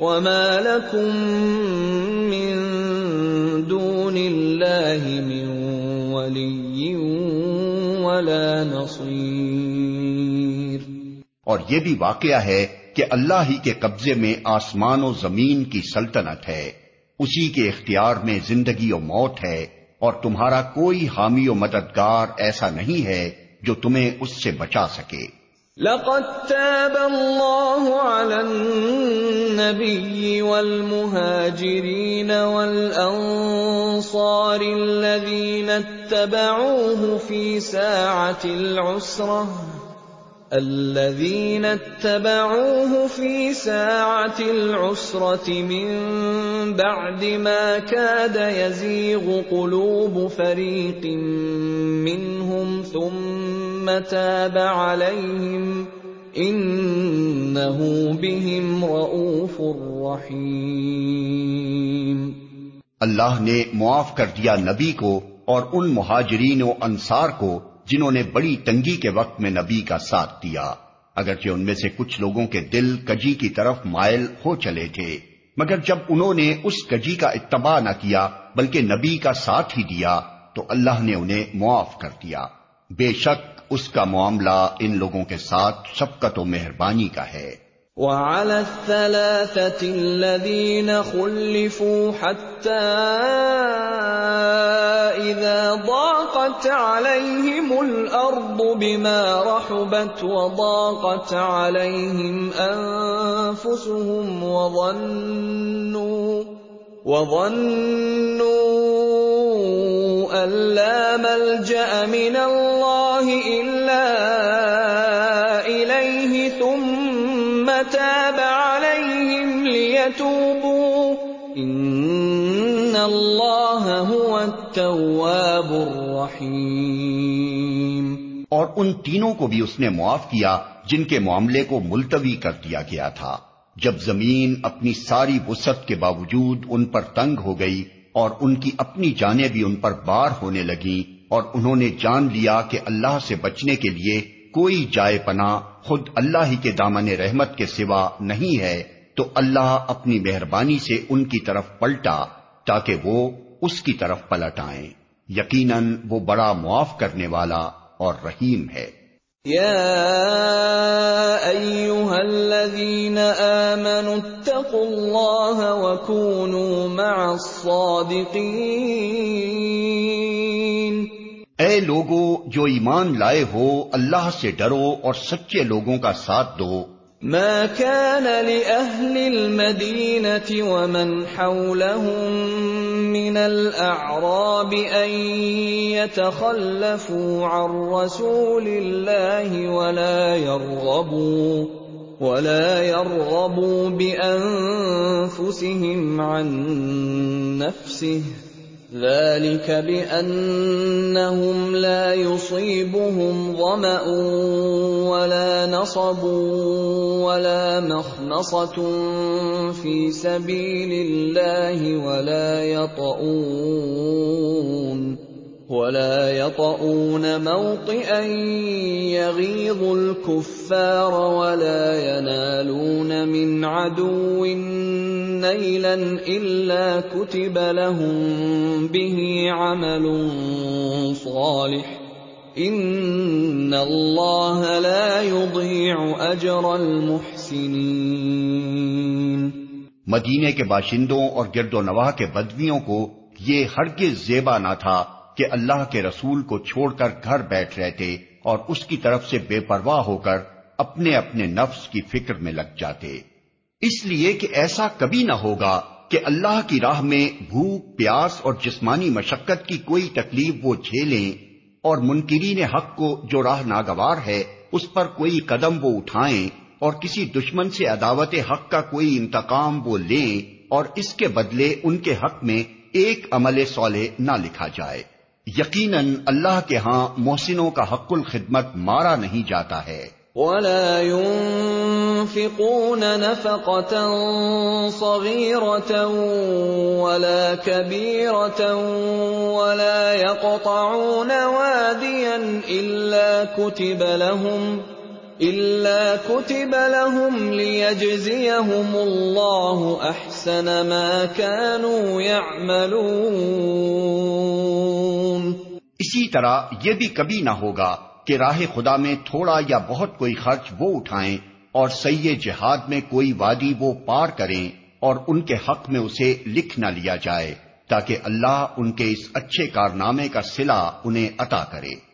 Speaker 1: وما لكم من دون الله من ولي ولا نصير۔
Speaker 2: اور یہ بھی واقعہ ہے کہ اللہ ہی کے قبضے میں آسمان و زمین کی سلطنت ہے۔ اسی کے اختیار میں زندگی و موت ہے اور تمہارا کوئی حامی و مددگار ایسا نہیں ہے جو تمہیں اس سے بچا سکے۔
Speaker 1: لقد تاب الله على النبي والمهاجرين والأنصار الذين اتبعوا اتبعوه في ساعة العسرة. الذين اتبعوه في ساعة العسرة من بعد ما كاد يزيغ قلوب فريق منهم ثم تاب عليهم انه بهم رؤوف رحيم.
Speaker 2: اللہ نے معاف کر دیا نبی کو اور ان مہاجرین و انصار کو جنہوں نے بڑی تنگی کے وقت میں نبی کا ساتھ دیا، اگرچہ ان میں سے کچھ لوگوں کے دل کجی کی طرف مائل ہو چلے تھے۔ مگر جب انہوں نے اس کجی کا اتباع نہ کیا، بلکہ نبی کا ساتھ ہی دیا، تو اللہ نے انہیں معاف کر دیا۔ بے شک اس کا معاملہ ان لوگوں کے ساتھ شفقت و مہربانی کا ہے۔
Speaker 1: وعلى الثلاثة الذين خلفوا حتى إذا ضاقت عليهم الأرض بما رحبت وضاقت عليهم أنفسهم وظنوا وظنوا أن لا ملجأ من الله إلا إن الله هو التواب الرحيم
Speaker 2: اور ان تینوں کو بھی اس نے معاف کیا جن کے معاملے کو ملتوی کر دیا گیا تھا۔ جب زمین اپنی ساری وسعت کے باوجود ان پر تنگ ہو گئی اور ان کی اپنی جانیں بھی ان پر بار ہونے لگی اور انہوں نے جان لیا کہ اللہ سے بچنے کے لیے کوئی جائے پنا خود اللہ ہی کے دامن رحمت کے سوا نہیں ہے، تو اللہ اپنی مہربانی سے ان کی طرف پلٹا۔ تاکہ وہ اس کی طرف پلٹ آئیں۔ یقیناً وہ بڑا معاف کرنے والا اور رحیم ہے۔
Speaker 1: يا ايها الذين امنوا اتقوا الله وكونوا مع الصادقين
Speaker 2: اے لوگو جو ایمان لائے ہو اللہ سے ڈرو اور سچے لوگوں کا ساتھ دو۔
Speaker 1: ما كان لأهل المدينة ومن حولهم من الأعراب أن يتخلفوا عن رسول الله ولا يرغبوا ولا يرغبوا بأنفسهم عن نفسه ذلك بأنهم لا يصيبهم ظمأ ولا نصب ولا مخنصة في سبيل الله ولا يطؤون ولا يطؤون موطئا يغيظ الكفار ولا ينالون من عدو نيلا إلا كتب لهم به عمل صالح. إن الله لا يضيع أجر المحسنين.
Speaker 2: مدینے کے باشندوں اور گرد و نواح کے بدویوں کو یہ ہرگز زیبا نہ تھا۔ کہ اللہ کے رسول کو چھوڑ کر گھر بیٹھ رہتے اور اس کی طرف سے بے پرواہ ہو کر اپنے اپنے نفس کی فکر میں لگ جاتے۔ اس لیے کہ ایسا کبھی نہ ہوگا کہ اللہ کی راہ میں بھوک، پیاس اور جسمانی مشقت کی کوئی تکلیف وہ جھیلیں اور منکرین حق کو جو راہ ناگوار ہے، اس پر کوئی قدم وہ اٹھائیں اور کسی دشمن سے عداوت حق کا کوئی انتقام وہ لیں اور اس کے بدلے ان کے حق میں ایک عمل صالح نہ لکھا جائے۔ یقیناً اللہ کے ہاں محسنوں کا حق الخدمت مارا نہیں جاتا ہے۔
Speaker 1: ولا ينفقون نفقة صغيرة ولا كبيرة ولا يقطعون واديا إلا كتب لهم، إلا كتب لهم ليجزيهم الله أحسن ما كانوا يعملون۔
Speaker 2: اسی طرح یہ بھی کبھی نہ ہوگا کہ راہ خدا میں تھوڑا یا بہت کوئی خرچ وہ اٹھائیں اور سی جہاد میں کوئی وادی وہ پار کریں اور ان کے حق میں اسے لکھ نہ لیا جائے تاکہ اللہ ان کے اس اچھے کارنامے کا صلہ انہیں عطا کرے۔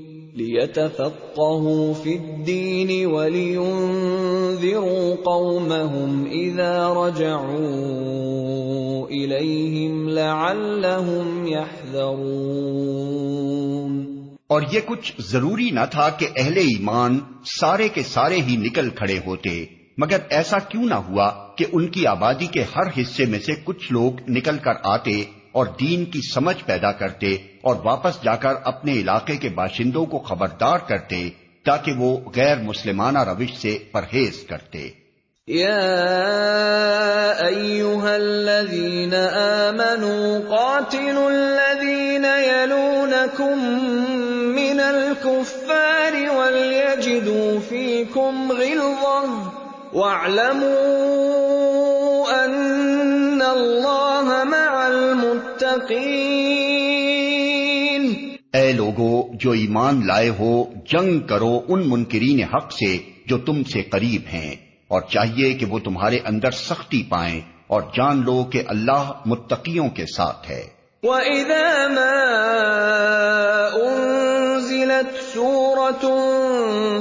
Speaker 1: ليتفقهوا في الدين ولينذروا قومهم إذا رجعوا إليهم لعلهم يحذرون
Speaker 2: اور یہ کچھ ضروری نہ تھا کہ اہل ایمان سارے کے سارے ہی نکل کھڑے ہوتے، مگر ایسا کیوں نہ ہوا کہ ان کی آبادی کے ہر حصے میں سے کچھ لوگ نکل کر آتے اور دین کی سمجھ پیدا کرتے اور واپس جا کر اپنے علاقے کے باشندوں کو خبردار کرتے تاکہ وہ غیر مسلمانہ روش سے پرہیز کرتے۔
Speaker 1: الذين آمنوا قاتلوا الذين يلونكم من الكفار وليجدوا فيكم غلظة واعلموا أن الله مع المتقين
Speaker 2: اے لوگو، جو ایمان لائے ہو، جنگ کرو ان منکرین حق سے جو تم سے قریب ہیں، اور چاہیے کہ وہ تمہارے اندر سختی پائیں اور جان لو کہ اللہ متقیوں کے ساتھ ہے۔
Speaker 1: وَإِذَا مَا أُنزِلَتْ سُورَةٌ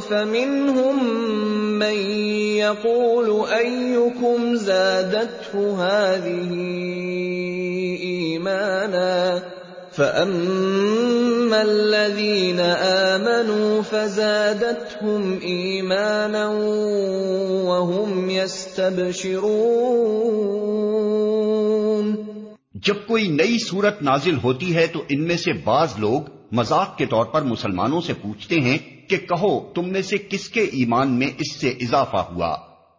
Speaker 1: فَمِنْهُمْ مَنْ يَقُولُ أَيُّكُمْ زَادَتْهُ هَذِهِ إِيمَانًا فَأَمَّا الَّذِينَ آمَنُوا فَزَادَتْهُمْ إِيمَانًا وَهُمْ يَسْتَبْشِرُونَ
Speaker 2: جب کوئی نئی صورت نازل ہوتی ہے تو ان میں سے بعض لوگ مذاق کے طور پر مسلمانوں سے پوچھتے ہیں کہ کہو تم میں سے کس کے ایمان میں اس سے اضافہ ہوا؟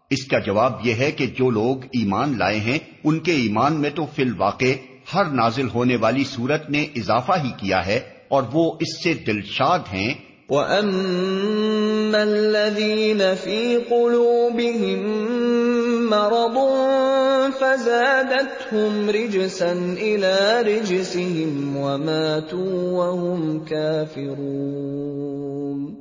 Speaker 2: اس کا جواب یہ ہے کہ جو لوگ ایمان لائے ہیں، ان کے ایمان میں تو فی الواقع ہر نازل ہونے والی صورت نے اضافہ ہی کیا ہے اور وہ اس سے دلشاد ہیں۔
Speaker 1: وَأَمَّا الَّذِينَ فِي قُلُوبِهِم مَّرَضٌ فَزَادَتْهُمْ رِجْسًا إِلَىٰ رِجْسِهِمْ وَمَاتُوا وَهُمْ كَافِرُونَ۔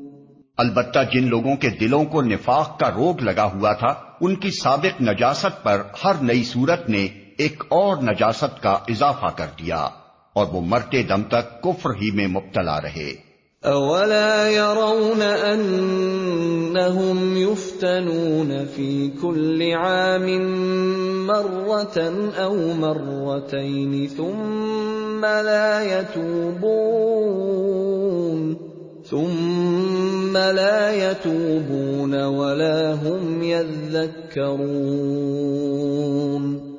Speaker 2: البتہ جن لوگوں کے دلوں کو نفاق کا روگ لگا ہوا تھا ان کی سابق نجاست پر ہر نئی صورت نے ایک اور نجاست کا اضافہ کر دیا اور وہ مرتے دم تک کفر ہی میں مبتلا رہے۔
Speaker 1: اولا يرون انهم يفتنون في كل عام مرة او مرتين ثم لا يتوبون ثم لا يتوبون ولا هم يذكرون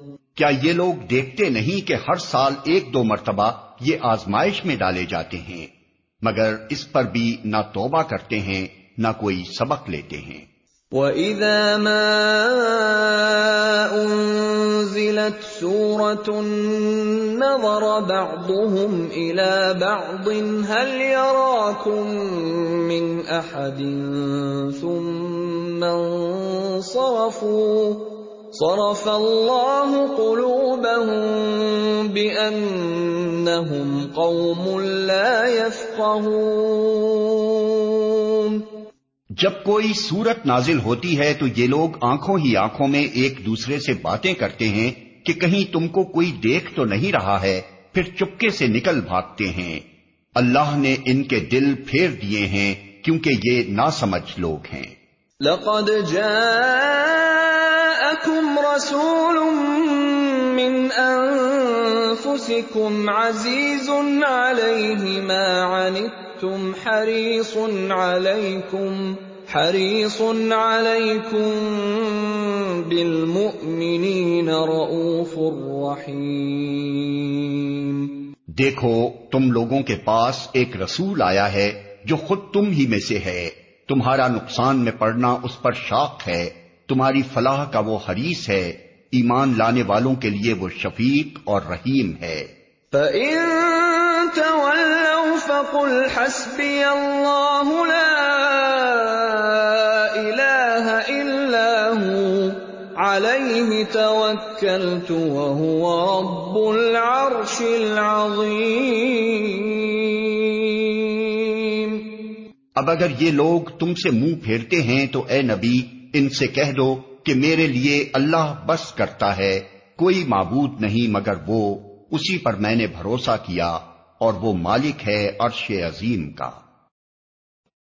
Speaker 2: کیا یہ لوگ دیکھتے نہیں کہ ہر سال ایک دو مرتبہ یہ آزمائش میں ڈالے جاتے ہیں، مگر اس پر بھی نہ توبہ کرتے ہیں، نہ کوئی سبق لیتے ہیں۔
Speaker 1: وَإِذَا مَا أُنزِلَتْ سُورَةٌ نَظَرَ بَعْضُهُمْ إِلَى بَعْضٍ هَلْ يَرَاكُمْ مِنْ أَحَدٍ ثُمَّ انصَرَفُوا صرف اللہ قلوبهم بأنهم قوم لا يفقهون.
Speaker 2: جب کوئی صورت نازل ہوتی ہے تو یہ لوگ آنکھوں ہی آنکھوں میں ایک دوسرے سے باتیں کرتے ہیں کہ کہیں تم کو کوئی دیکھ تو نہیں رہا ہے پھر چپکے سے نکل بھاگتے ہیں۔ اللہ نے ان کے دل پھیر دیے ہیں کیونکہ یہ ناسمجھ لوگ ہیں۔
Speaker 1: لقد جاءكم رسول من انفسكم عزيز عليه ما عنتم، حريص عليكم حريص عليكم بالمؤمنين رؤوف رحيم۔
Speaker 2: دیکھو، تم لوگوں کے پاس ایک رسول آیا ہے جو خود تم ہی میں سے ہے۔ تمہارا نقصان میں پڑنا اس پر شاق ہے۔ تمہاری فلاح کا وہ حریث ہے ایمان لانے والوں کے لیے وہ شفیق اور رحیم ہے۔
Speaker 1: فَإِن تَوَلَّوْا فَقُلْ حَسْبِيَ اللَّهُ لَا هُوَ عَلَيْهِ تَوَكَّلْتُ وَهُوَ رَبُّ الْعَرْشِ الْعَظِيمِ۔
Speaker 2: اب اگر یہ لوگ تم سے منہ پھیرتے ہیں تو اے نبی ان سے کہہ دو کہ میرے لیے اللہ بس کرتا ہے، کوئی معبود نہیں مگر وہ، اسی پر میں نے بھروسہ کیا اور وہ مالک ہے عرش عظیم کا۔